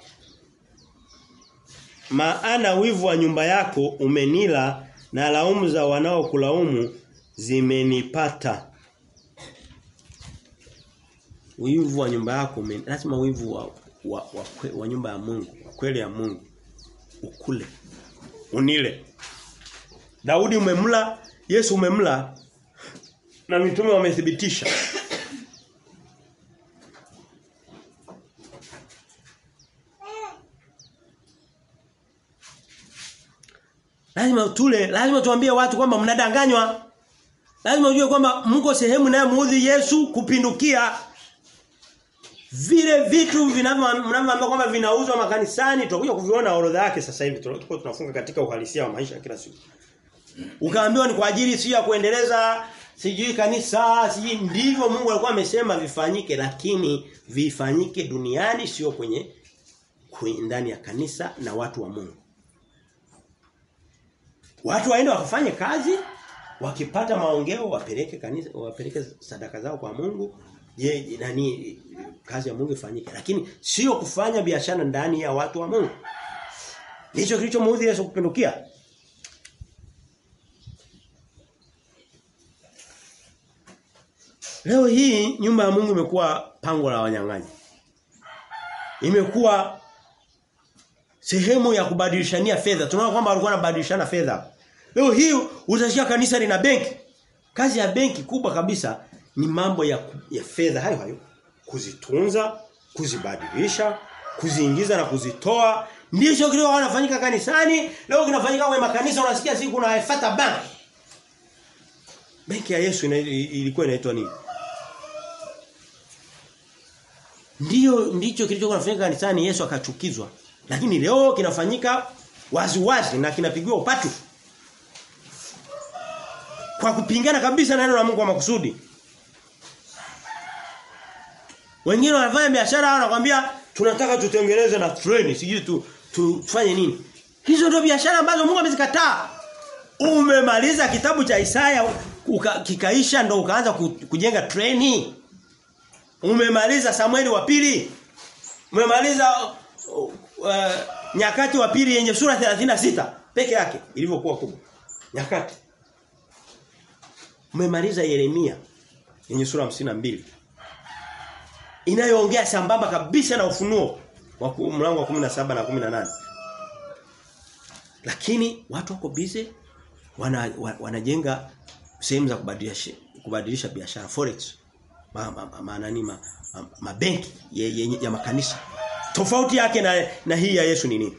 S1: maana wivu wa nyumba yako umenila na laumu za wanaokulaumu zimenipata. Wivu wa nyumba yako umen... lazima wivu wa wa, wa, wa nyumba ya Mungu, kweli ya Mungu ukule. Unile. Daudi umemla, Yesu umemla na mitume wamethibitisha. Lazima tule, lazima tuambie watu kwamba mnadanganywa. Lazima ujue kwamba mko sehemu inayomuudhi Yesu kupindukia. Vile vitu vinavyoambia kwamba vinauzwa makanisani tutakuja kuviona orodha yake sasa hivi tuko tunafunga katika uhalisia wa maisha kila siku. Ukaambiwa ni kwa ajili si ya kuendeleza sijui kanisa, sijui ndivyo Mungu alikuwa amesema vifanyike lakini vifanyike duniani sio kwenye, ndani ya kanisa na watu wa Mungu. Watu waende wakafanye kazi, wakipata maongeo wapeleke kanisa, wapeleke sadaka zao kwa Mungu. Je, nani kazi ya Mungu ifanyike. Lakini sio kufanya biashara ndani ya watu wa Mungu. Hicho kilichomuudhi Yesu kupindukia. Leo hii nyumba ya Mungu imekuwa pango la wanyang'anyi. Imekuwa sehemu ya kubadilishania fedha. Tunaona kwamba walikuwa wanabadilishana fedha. Leo hii utasikia kanisa lina benki. Kazi ya benki kubwa kabisa ni mambo ya ya fedha hayo hayo. Kuzitunza, kuzibadilisha, kuziingiza na kuzitoa. Ndicho kile wanafanyika kanisani, leo kinafanyika kwenye makanisa unasikia siku kuna Efata Bank. Benki ya Yesu ilikuwa inaitwa nini? Ndio ndicho kilichokuwa kinafanyika kanisani Yesu akachukizwa. Lakini leo kinafanyika wazi wazi na kinapigiwa upatu. Kwa kupingana kabisa na neno la Mungu kwa makusudi. Wengine wanafanya biashara wanakuambia tunataka tutengeneze na treni, sijui tu tufanye nini. Hizo ndio biashara ambazo Mungu amezikataa. Umemaliza kitabu cha Isaya kikaisha ndo ukaanza kujenga treni. Umemaliza Samueli wa pili. Umemaliza uh, uh, nyakati wa pili yenye sura 36 peke yake ilivyokuwa kubwa. Nyakati. Umemaliza Yeremia yenye sura 52 inayoongea sambamba kabisa na ufunuo wa mlango wa 17 na 18. Lakini watu wako busy wana, wanajenga sehemu za kubadilisha kubadilisha biashara forex ma, ma, ma, ma, ma, ma, ya makanisa. Tofauti yake na, na hii ya Yesu ni nini?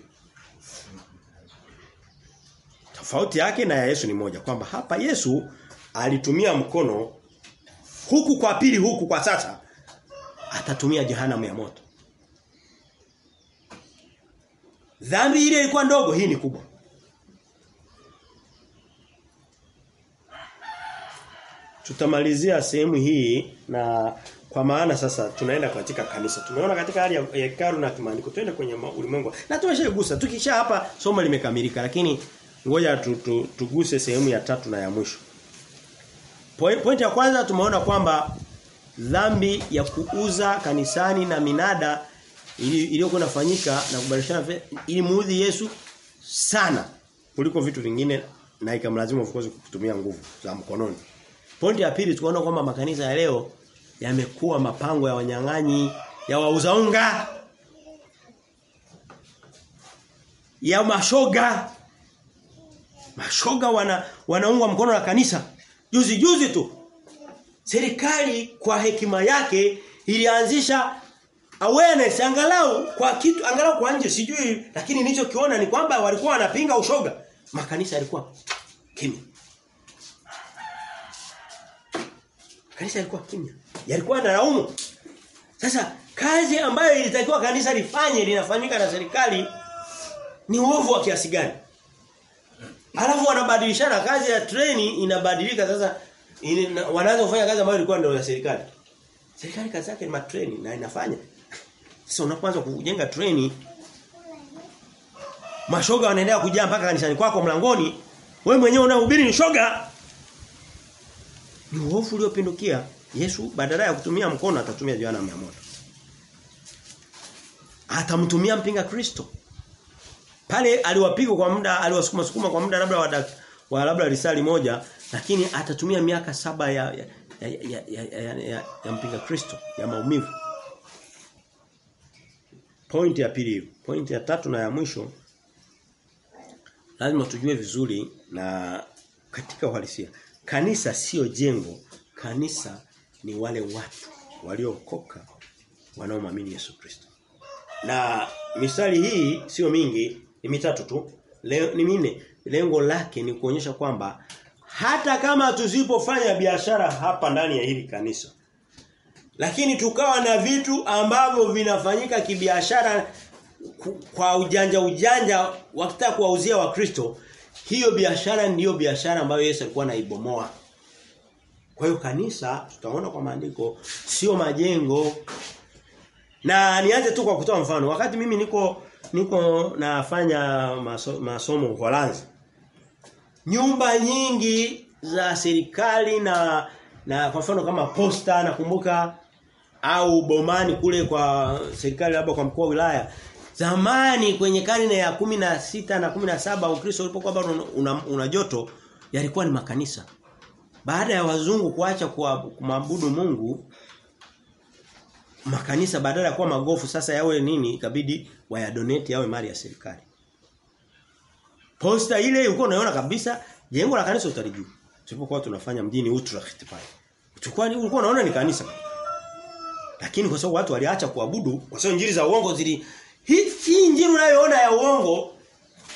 S1: Tofauti yake na ya Yesu ni moja kwamba hapa Yesu alitumia mkono huku kwa pili huku kwa sasa atatumia jehanamu ya moto. Dhambi ile ilikuwa ndogo, hii ni kubwa. Tutamalizia sehemu hii na kwa maana sasa tunaenda katika kanisa. Tumeona katika hali ya hekalu na kimaandiko. Twende kwenye ulimwengu. Na tumeshagusa. Tukisha hapa somo limekamilika lakini ngoja tu, tu, tuguse sehemu ya tatu na ya mwisho. Point, point ya kwanza tumeona kwamba dhambi ya kuuza kanisani na minada iliyokuwa inafanyika na kubadilishana ilimuudhi Yesu sana kuliko vitu vingine na ikamlazimu of course kutumia nguvu za mkononi. Pointi ya pili tukaona kwamba makanisa ya leo yamekuwa mapango ya wanyang'anyi, ya wauza unga, ya mashoga. Mashoga wana wanaungwa mkono na kanisa. Juzi juzi tu serikali kwa hekima yake ilianzisha awareness angalau kwa kitu angalau kwa nje sijui lakini nilichokiona ni kwamba walikuwa wanapinga ushoga. Makanisa yalikuwa kimya. Kanisa lilikuwa kimya. Yalikuwa yanalaumu. Sasa kazi ambayo ilitakiwa kanisa lifanye linafanyika na serikali ni uovu wa kiasi gani? Alafu wanabadilishana kazi ya treni inabadilika sasa ina, wanaanza kufanya kazi ambayo ilikuwa ndio ya serikali. Serikali kazi yake ni matreni na inafanya. Sasa unapoanza kujenga treni mashoga wanaendelea kujaa mpaka kanisani kwako mlangoni, wewe mwenyewe unahubiri ni shoga. Ni uovu uliopindukia. Yesu badala ya kutumia mkono atatumia Yohana ya moto. Atamtumia mpinga Kristo. Pale aliwapiga kwa muda, aliwasukuma sukuma kwa muda labda wa, wa labda risali moja, lakini atatumia miaka saba ya ya, ya, ya, ya, ya, ya, ya mpinga Kristo, ya maumivu. Pointi ya pili, pointi ya tatu na ya mwisho lazima tujue vizuri na katika uhalisia. Kanisa sio jengo, kanisa ni wale watu waliookoka wanaomwamini Yesu Kristo. Na misali hii sio mingi, ni mitatu tu. Leo ni minne. Lengo lake ni kuonyesha kwamba hata kama tusipofanya biashara hapa ndani ya hili kanisa lakini tukawa na vitu ambavyo vinafanyika kibiashara kwa ujanja ujanja wakitaka kuwauzia wakristo hiyo biashara ndiyo biashara ambayo Yesu alikuwa anaibomoa. Kwa hiyo kanisa tutaona kwa maandiko sio majengo. Na nianze tu kwa kutoa mfano. Wakati mimi niko niko nafanya maso, masomo Uholanzi nyumba nyingi za serikali na na kwa mfano kama posta nakumbuka au bomani kule kwa serikali labda kwa mkuu wa wilaya zamani kwenye karne ya kumi na sita na kumi na saba Ukristo ulipokuwa bado una, una, una joto yalikuwa ni makanisa. Baada ya wazungu kuacha kumwabudu Mungu makanisa badala ya kuwa magofu sasa yawe nini ikabidi wayadonate yawe mali ya serikali. Posta ile uko unaiona kabisa jengo la kanisa utalijua. Tulipokuwa tunafanya mjini Utrecht pale. Tulikuwa ulikuwa unaona ni kanisa. Lakini kwa sababu watu waliacha kuabudu, kwa sababu injili za uongo zili hii injili unayoona ya uongo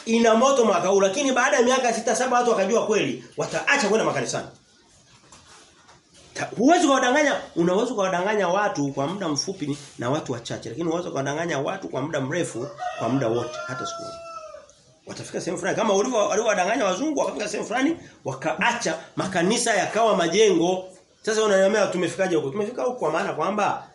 S1: ina moto mwaka lakini baada ya miaka sita saba watu wakajua kweli wataacha kwenda makanisani. Huwezi kuwadanganya, unaweza kuwadanganya watu kwa muda mfupi na watu wachache, lakini unaweza kuwadanganya watu kwa muda mrefu kwa muda wote hata siku moja. Watafika sehemu fulani kama walivyowadanganya wazungu wakafika sehemu fulani wakaacha makanisa yakawa majengo sasa unaniambia tumefikaje huko? Tumefika huko kwa maana kwamba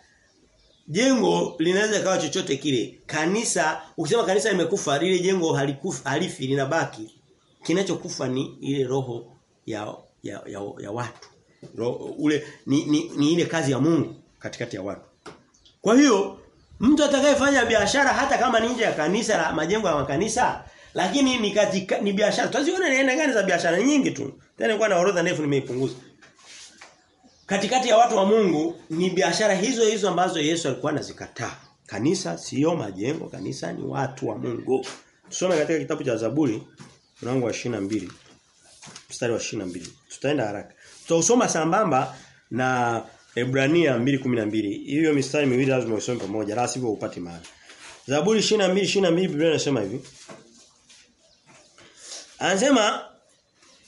S1: jengo linaweza kawa chochote kile. Kanisa, ukisema kanisa limekufa, lile jengo halikufa, halifi linabaki. Kinachokufa ni ile roho ya ya ya, ya watu. Roho, ule ni, ni, ni ile kazi ya Mungu katikati ya watu. Kwa hiyo mtu atakayefanya biashara hata kama ni nje ya kanisa la majengo ya makanisa lakini ni katika ni biashara. Tuzione ni aina gani za biashara nyingi tu. Tena kwa na orodha ndefu nimeipunguza katikati ya watu wa Mungu ni biashara hizo hizo ambazo Yesu alikuwa anazikataa. Kanisa sio majengo, kanisa ni watu wa Mungu. Tusome katika kitabu cha Zaburi mlango wa 22 mstari wa 22. Tutaenda haraka. Tutausoma sambamba na Ebrania 2:12. Hiyo mistari miwili lazima usome pamoja, la sivyo upate maana. Zaburi 22 22 Biblia inasema hivi. Anasema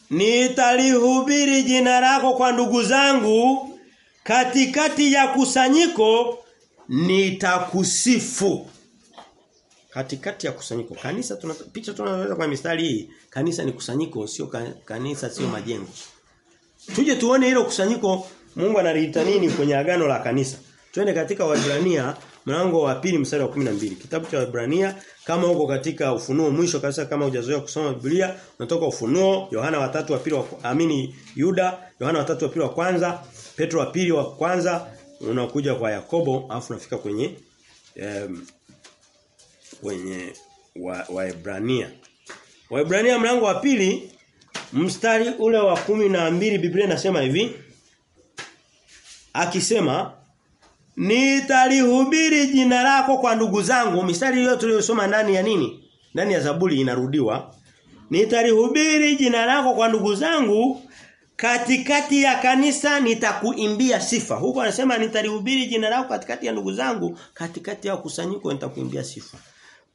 S1: Nitalihubiri jina lako kwa ndugu zangu katikati ya kusanyiko nitakusifu. Katikati ya kusanyiko. Kanisa tuna picha tunaweza kwa mistari hii. Kanisa ni kusanyiko sio kanisa sio majengo. Tuje tuone hilo kusanyiko Mungu analiita nini kwenye agano la kanisa. Twende katika Waebrania mlango wa pili mstari wa 12. Kitabu cha Waebrania kama uko katika ufunuo mwisho kabisa kama hujazoea kusoma Biblia unatoka ufunuo Yohana watatu wa pili wa amini Yuda Yohana watatu wa pili wa kwanza Petro wa pili wa kwanza unakuja kwa Yakobo alafu unafika kwenye um, kwenye wa Waebrania Waebrania mlango wa pili mstari ule wa kumi na mbili Biblia inasema hivi akisema nitalihubiri jina lako kwa ndugu zangu. Mistari hiyo tuliyosoma ndani ya nini? Ndani ya Zaburi inarudiwa. Nitalihubiri jina lako kwa ndugu zangu. Katikati ya kanisa nitakuimbia sifa. Huko anasema nitalihubiri jina lako katikati ya ndugu zangu. Katikati ya kusanyiko nitakuimbia sifa.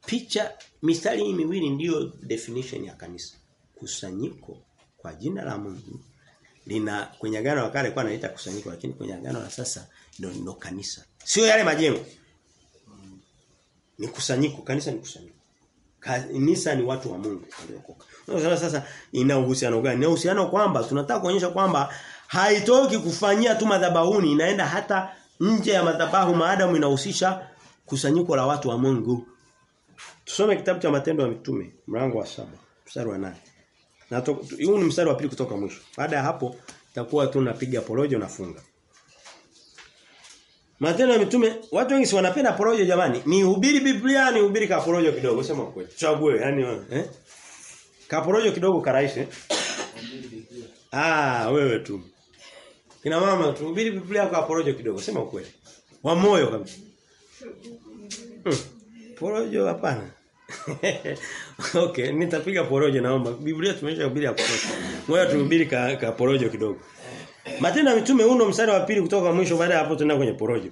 S1: Picha mistari hii miwili ndiyo definition ya kanisa. Kusanyiko kwa jina la Mungu. Lina kwenye agano la kale kwa anaita kusanyiko lakini kwenye agano la sasa ndio ndio kanisa. Sio yale majengo. Ni kusanyiko. Kanisa ni kusanyiko. Kanisa ni watu wa Mungu waliokoka. Sasa sasa ina uhusiano gani? Ina uhusiano kwamba tunataka kuonyesha kwamba haitoki kufanyia tu madhabahuni inaenda hata nje ya madhabahu maadamu inahusisha kusanyiko la watu wa Mungu. Tusome kitabu cha matendo ya mitume mlango wa saba mstari wa nane. Na huu ni mstari wa pili kutoka mwisho. Baada ya hapo itakuwa tu napiga porojo nafunga. Matendo ya mitume watu wengi si wanapenda porojo jamani. Ni hubiri Biblia ni hubiri ka porojo kidogo sema kweli. Chague yani eh? Ka porojo kidogo karaishe. Ah wewe tu. Kina mama tu hubiri Biblia kwa porojo kidogo sema kweli. Wa moyo kabisa. Hmm. Porojo hapana. okay, nitapiga porojo naomba. Biblia tumeshahubiri hapo. Moyo tuhubiri ka, ka porojo kidogo. Matendo ya mitume uno mstari wa pili kutoka mwisho baada ya hapo tunaenda kwenye porojo.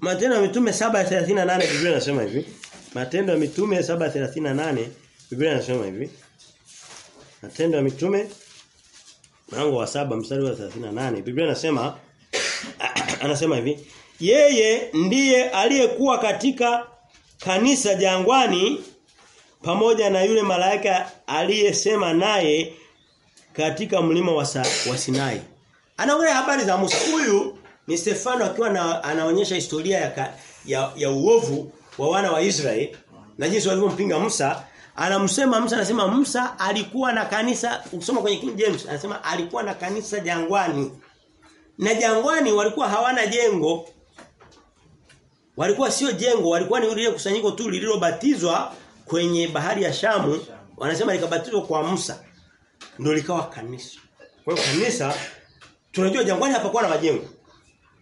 S1: Matendo ya mitume 7:38 Biblia inasema hivi. Matendo ya mitume 7:38 Biblia inasema hivi. Matendo ya mitume mlango wa saba mstari wa 38 Biblia inasema anasema hivi. Yeye ndiye aliyekuwa katika kanisa jangwani pamoja na yule malaika aliyesema naye katika mlima wa, wa Sinai. Anaongelea habari za Musa. Huyu ni Stefano akiwa na, anaonyesha historia ya, ka, ya ya uovu wa wana wa Israeli na jinsi walivyompinga Musa. Anamsema Musa anasema Musa alikuwa na kanisa ukisoma kwenye King James anasema alikuwa na kanisa jangwani. Na jangwani walikuwa hawana jengo walikuwa sio jengo walikuwa ni ile kusanyiko tu lililobatizwa kwenye bahari ya Shamu wanasema likabatizwa kwa Musa ndio likawa kanisa kwa hiyo kanisa tunajua jangwani hapakuwa na majengo.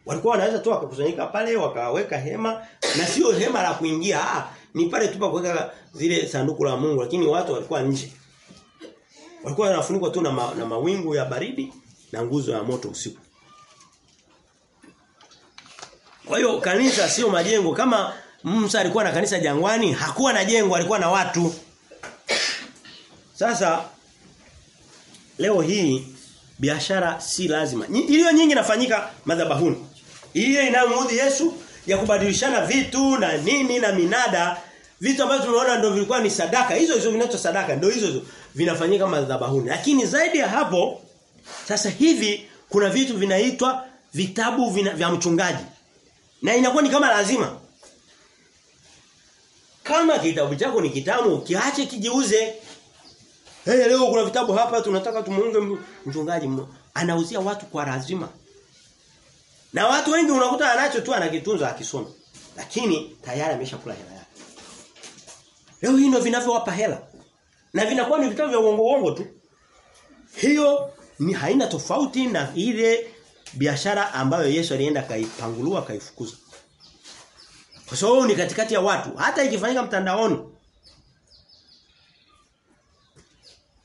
S1: Walikuwa wanaweza tu wakakusanyika pale wakaweka hema na sio hema la kuingia ah ni pale tu kuweka zile sanduku la Mungu lakini watu walikuwa nje. Walikuwa wanafunikwa tu na, ma, na mawingu ya baridi na nguzo ya moto usiku. Kwa hiyo kanisa sio majengo. Kama Musa alikuwa na kanisa jangwani, hakuwa na jengo, alikuwa na watu. Sasa leo hii biashara si lazima. Iliyo nyingi inafanyika madhabahuni. Ile inayomudhi Yesu ya kubadilishana vitu na nini na minada, vitu ambavyo tumeona ndio vilikuwa ni sadaka. Hizo hizo vinaitwa sadaka, ndio hizo hizo vinafanyika madhabahuni. Lakini zaidi ya hapo sasa hivi kuna vitu vinaitwa vitabu vina, vya mchungaji. Na inakuwa ni kama lazima. Kama kitabu chako ni kitamu, kiache kijiuze. Hey, leo kuna vitabu hapa tunataka tumuunge mchungaji anauzia watu kwa lazima. Na watu wengi unakuta anacho tu anakitunza akisoma. Lakini tayari ameshakula hela yake. Leo hii ndio vinavyowapa hela. Na vinakuwa ni vitabu vya uongo uongo tu. Hiyo ni haina tofauti na ile biashara ambayo Yesu alienda kaipangulua kaifukuza. Kwa sababu ni katikati ya watu, hata ikifanyika mtandaoni.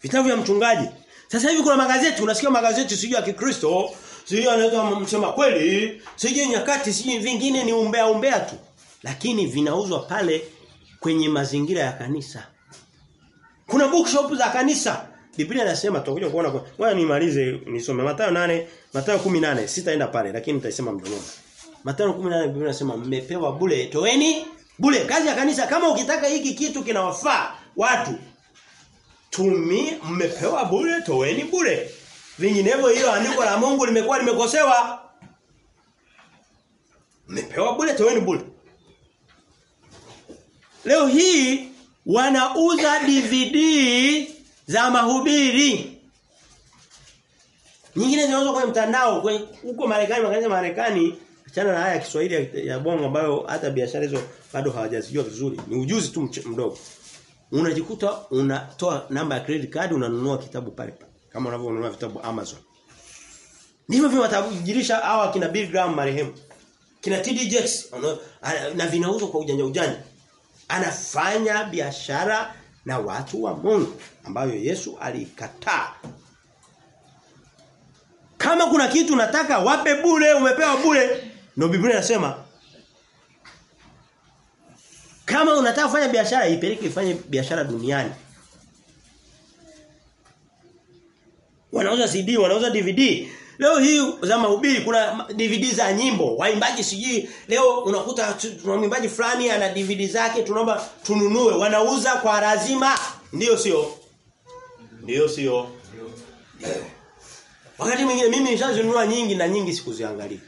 S1: Vitabu vya mchungaji. Sasa hivi kuna magazeti, unasikia magazeti sijui ya Kikristo, sijui anaitwa msema kweli, sijui nyakati, sijui vingine ni umbea umbea tu. Lakini vinauzwa pale kwenye mazingira ya kanisa. Kuna bookshop za kanisa. Biblia inasema tutakuja kuona kwa. Ngoja nimalize nisome Mathayo 8, Mathayo 18, sitaenda pale lakini nitasema mdomoni. Mathayo 18 Biblia inasema mmepewa bure, toeni bure. Kazi ya kanisa kama ukitaka hiki kitu kinawafaa watu tumi mmepewa bure, toweni bure. Vinginevyo hilo andiko la Mungu limekuwa limekosewa. Mmepewa bure, toweni bure. Leo hii wanauza DVD za mahubiri. Nyingine zinauzwa kwenye mtandao huko Marekani, makanisa Marekani, achana na haya ya Kiswahili ya bongo ambayo hata biashara hizo bado hawajazijua vizuri. Ni ujuzi tu mdogo. Unajikuta unatoa namba ya credit card unanunua kitabu pale pale. Kama unavyonunua vitabu Amazon. Ndivyo vimewatajirisha hawa kina Bill Graham marehemu. Kina TD Jakes na vinauzwa kwa ujanja ujanja. Anafanya biashara na watu wa Mungu ambayo Yesu alikataa. Kama kuna kitu nataka wape bure, umepewa bure. Ndio Biblia inasema kama unataka kufanya biashara ipeleke ifanye biashara duniani. Wanauza CD, wanauza DVD. Leo hii za mahubiri kuna DVD za nyimbo, waimbaji sijui leo unakuta tuna mwimbaji fulani ana DVD zake tunaomba tununue, wanauza kwa lazima. Ndiyo sio? Ndiyo sio? Wakati mwingine mimi nishazinunua nyingi na nyingi sikuziangalia.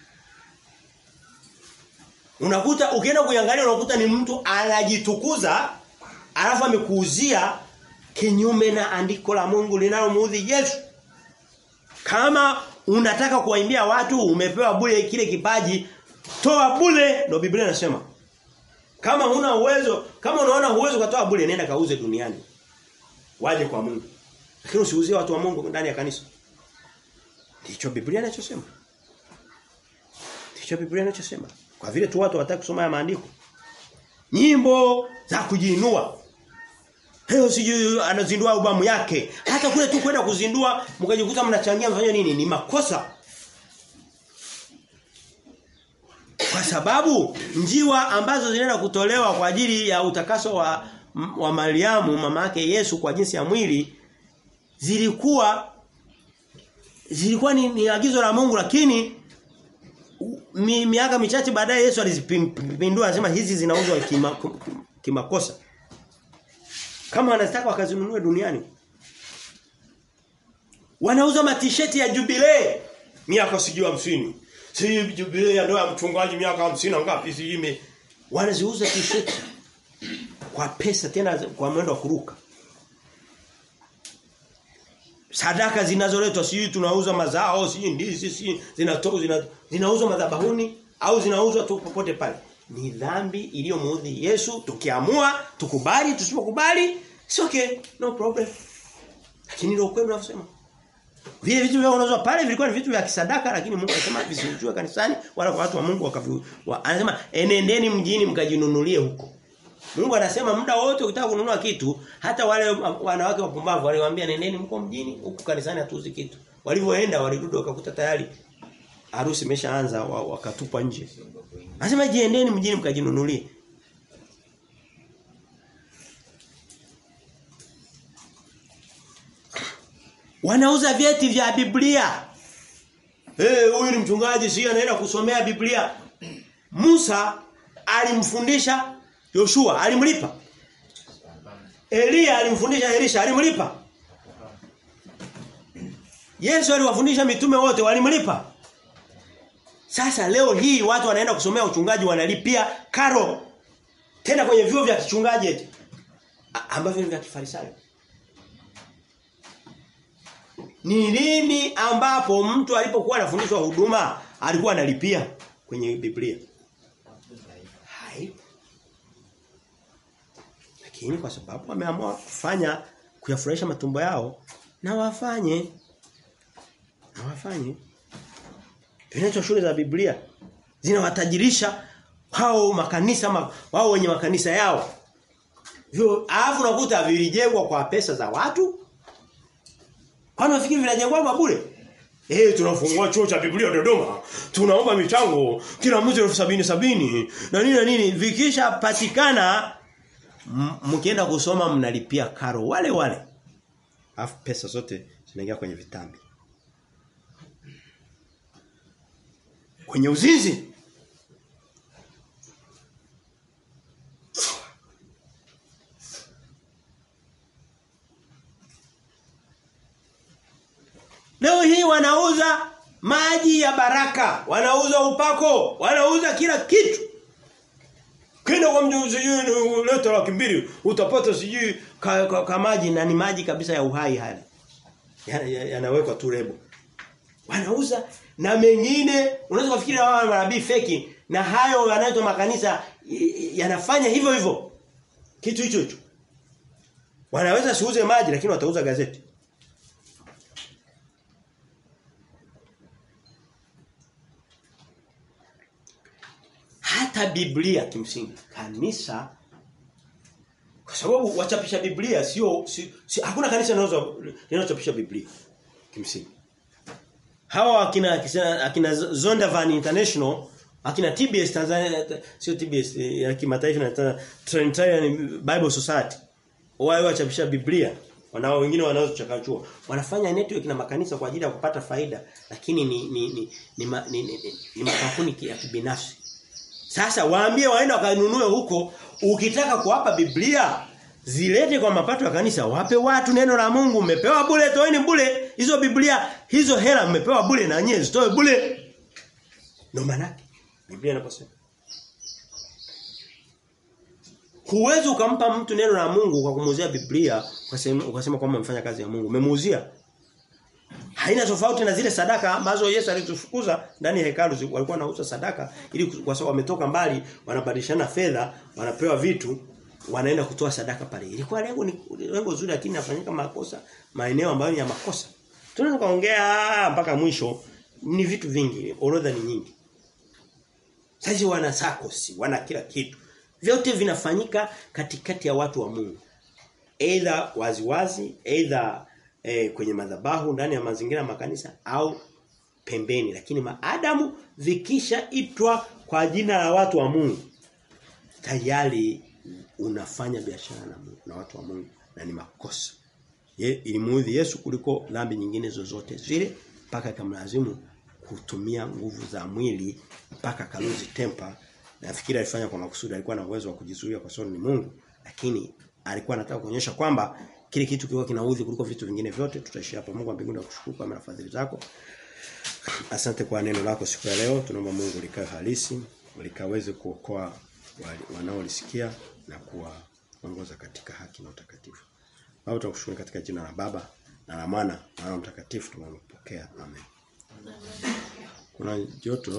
S1: Unakuta ukienda kuangalia unakuta ni mtu anajitukuza alafu amekuuzia kinyume na andiko la Mungu linalomuudhi Yesu. Kama unataka kuwaimbia watu umepewa bure kile kipaji toa bure ndio Biblia inasema. Kama huna uwezo, kama unaona uwezo ukatoa bure nenda kauze duniani. Waje kwa Mungu. Lakini usiuzie watu wa Mungu ndani ya kanisa. Ndicho Biblia inachosema. Ndicho Biblia inachosema. Kwa vile tu watu wataka kusoma ya maandiko. Nyimbo za kujiinua. Leo sijui anazindua albamu yake. Hata kule tu kwenda kuzindua mkajikuta mnachangia mfanye nini? Ni makosa. Kwa sababu njiwa ambazo zinaenda kutolewa kwa ajili ya utakaso wa wa Mariamu mama yake Yesu kwa jinsi ya mwili zilikuwa zilikuwa ni, ni agizo la Mungu lakini mi, miaka michache baadaye Yesu alizipindua anasema hizi zinauzwa kimakosa. Kima kama wanataka wakazinunue duniani. Wanauza matisheti ya jubilee miaka sijui 50. Si jubilee ya ndoa mchungaji miaka 50 ngapi si ime wanaziuza tisheti kwa pesa tena kwa mwendo wa kuruka. Sadaka zinazoletwa sijui tunauza mazao sijui ndizi sijui zinatoka zina, zinauzwa madhabahuni au zinauzwa tu popote pale. Ni dhambi iliyomuudhi Yesu. Tukiamua tukubali tusipokubali it's okay no problem. Lakini ndio kweli unavyosema. Vile vitu vya unauzwa pale vilikuwa ni vitu vya kisadaka lakini Mungu alisema visijue kanisani wala kwa watu wa Mungu wakavi wa, anasema enendeni mjini mkajinunulie huko Mungu anasema muda wote ukitaka kununua kitu hata wale wanawake wapumbavu waliwaambia nendeni mko mjini huku kanisani hatuuzi kitu walivyoenda walirudi wakakuta tayari harusi imeshaanza wakatupa nje Anasema jiendeni mjini mkajinunulie. Wanauza vyeti vya Biblia. Eh, hey, huyu ni mchungaji si anaenda kusomea Biblia. Musa alimfundisha Yoshua, alimlipa. Elia alimfundisha Elisha, alimlipa. Yesu aliwafundisha mitume wote, walimlipa. Sasa leo hii watu wanaenda kusomea uchungaji wanalipia karo. Tena kwenye vyuo vya kichungaji eti. Ambavyo ni vya kifarisayo. Ni lini ambapo mtu alipokuwa anafundishwa huduma alikuwa analipia kwenye Biblia? Lakini kwa sababu wameamua kufanya kuyafurahisha matumbo yao na wafanye na wafanye Vinaitwa shule za Biblia. Zinawatajirisha hao makanisa ma, wao wenye makanisa yao. Vyo alafu unakuta vilijengwa kwa pesa za watu. Kwani unafikiri vinajengwa kwa bure? Eh tunafungua chuo cha Biblia Dodoma. Tunaomba michango kila mtu elfu sabini sabini na nini na nini vikisha patikana mkienda kusoma mnalipia karo wale wale. Alafu pesa zote zinaingia kwenye vitambi. kwenye uzinzi Leo hii wanauza maji ya baraka, wanauza upako, wanauza kila kitu. Kenda kwa mjuzi sijui leta laki mbili utapata sijui ka, ka, ka maji na ni maji kabisa ya uhai hali. Yanawekwa ya, ya tu lebo. Wanauza na mengine unaweza kufikiri hawa manabii feki na hayo yanaitwa makanisa yanafanya hivyo hivyo. Kitu hicho hicho. Wanaweza siuze maji lakini watauza gazeti. Hata Biblia kimsingi kanisa kwa sababu wachapisha Biblia sio si, si, hakuna kanisa linalochapisha Biblia kimsingi. Hawa akina akina, Zondervan International akina TBS Tanzania sio TBS ya kimataifa na Trinitarian Bible Society wao wachapisha Biblia wanao wengine wanaochakachua wanafanya network na makanisa kwa ajili ya kupata faida lakini ni ni ni ni, ma, ni, ni, ni, ni makampuni ya kibinafsi sasa waambie waende wakanunue huko. Ukitaka kuwapa Biblia zilete kwa mapato ya kanisa wape watu neno la Mungu. Mmepewa bure toeni bure. Hizo Biblia hizo hela mmepewa bure na nyenye zitoe bure. Ndio maana Biblia inaposema. Huwezi ukampa mtu neno la Mungu kwa kumuuzia Biblia ukasema ukasema kwamba umefanya kazi ya Mungu. Umemuuzia. Haina tofauti na zile sadaka ambazo Yesu alitufukuza ndani ya hekalu walikuwa wanauza sadaka ili kwa sababu wametoka mbali wanabadilishana fedha, wanapewa vitu, wanaenda kutoa sadaka pale. Ilikuwa lengo ni lengo zuri lakini nafanyika makosa maeneo ambayo ni ya makosa. Tunaweza kaongea mpaka mwisho ni vitu vingi, orodha ni nyingi. Sasa wana sakosi, wana kila kitu. Vyote vinafanyika katikati ya watu wa Mungu. Either waziwazi, either eh, kwenye madhabahu ndani ya mazingira makanisa au pembeni lakini maadamu vikishaitwa kwa jina la watu wa Mungu tayari unafanya biashara na, na watu wa Mungu na ni makosa. Ye, ilimuudhi Yesu kuliko dhambi nyingine zozote zile mpaka kamlazimu kutumia nguvu za mwili mpaka kaluzi tempa nafikiri alifanya kwa makusudi alikuwa na uwezo wa kujizuia kwa sababu ni Mungu lakini alikuwa anataka kuonyesha kwamba kile kitu kiko kinaudhi kuliko vitu vingine vyote tutaishi hapa. Mungu wa mbinguni akushukuru kwa mafadhili zako. Asante kwa neno lako siku ya leo. Tunaomba Mungu likae halisi likaweze kuokoa wanaolisikia na kuwaongoza katika haki na utakatifu. Baba tunakushukuru katika jina la Baba na la Mwana na Mtakatifu tumepokea amen. Kuna joto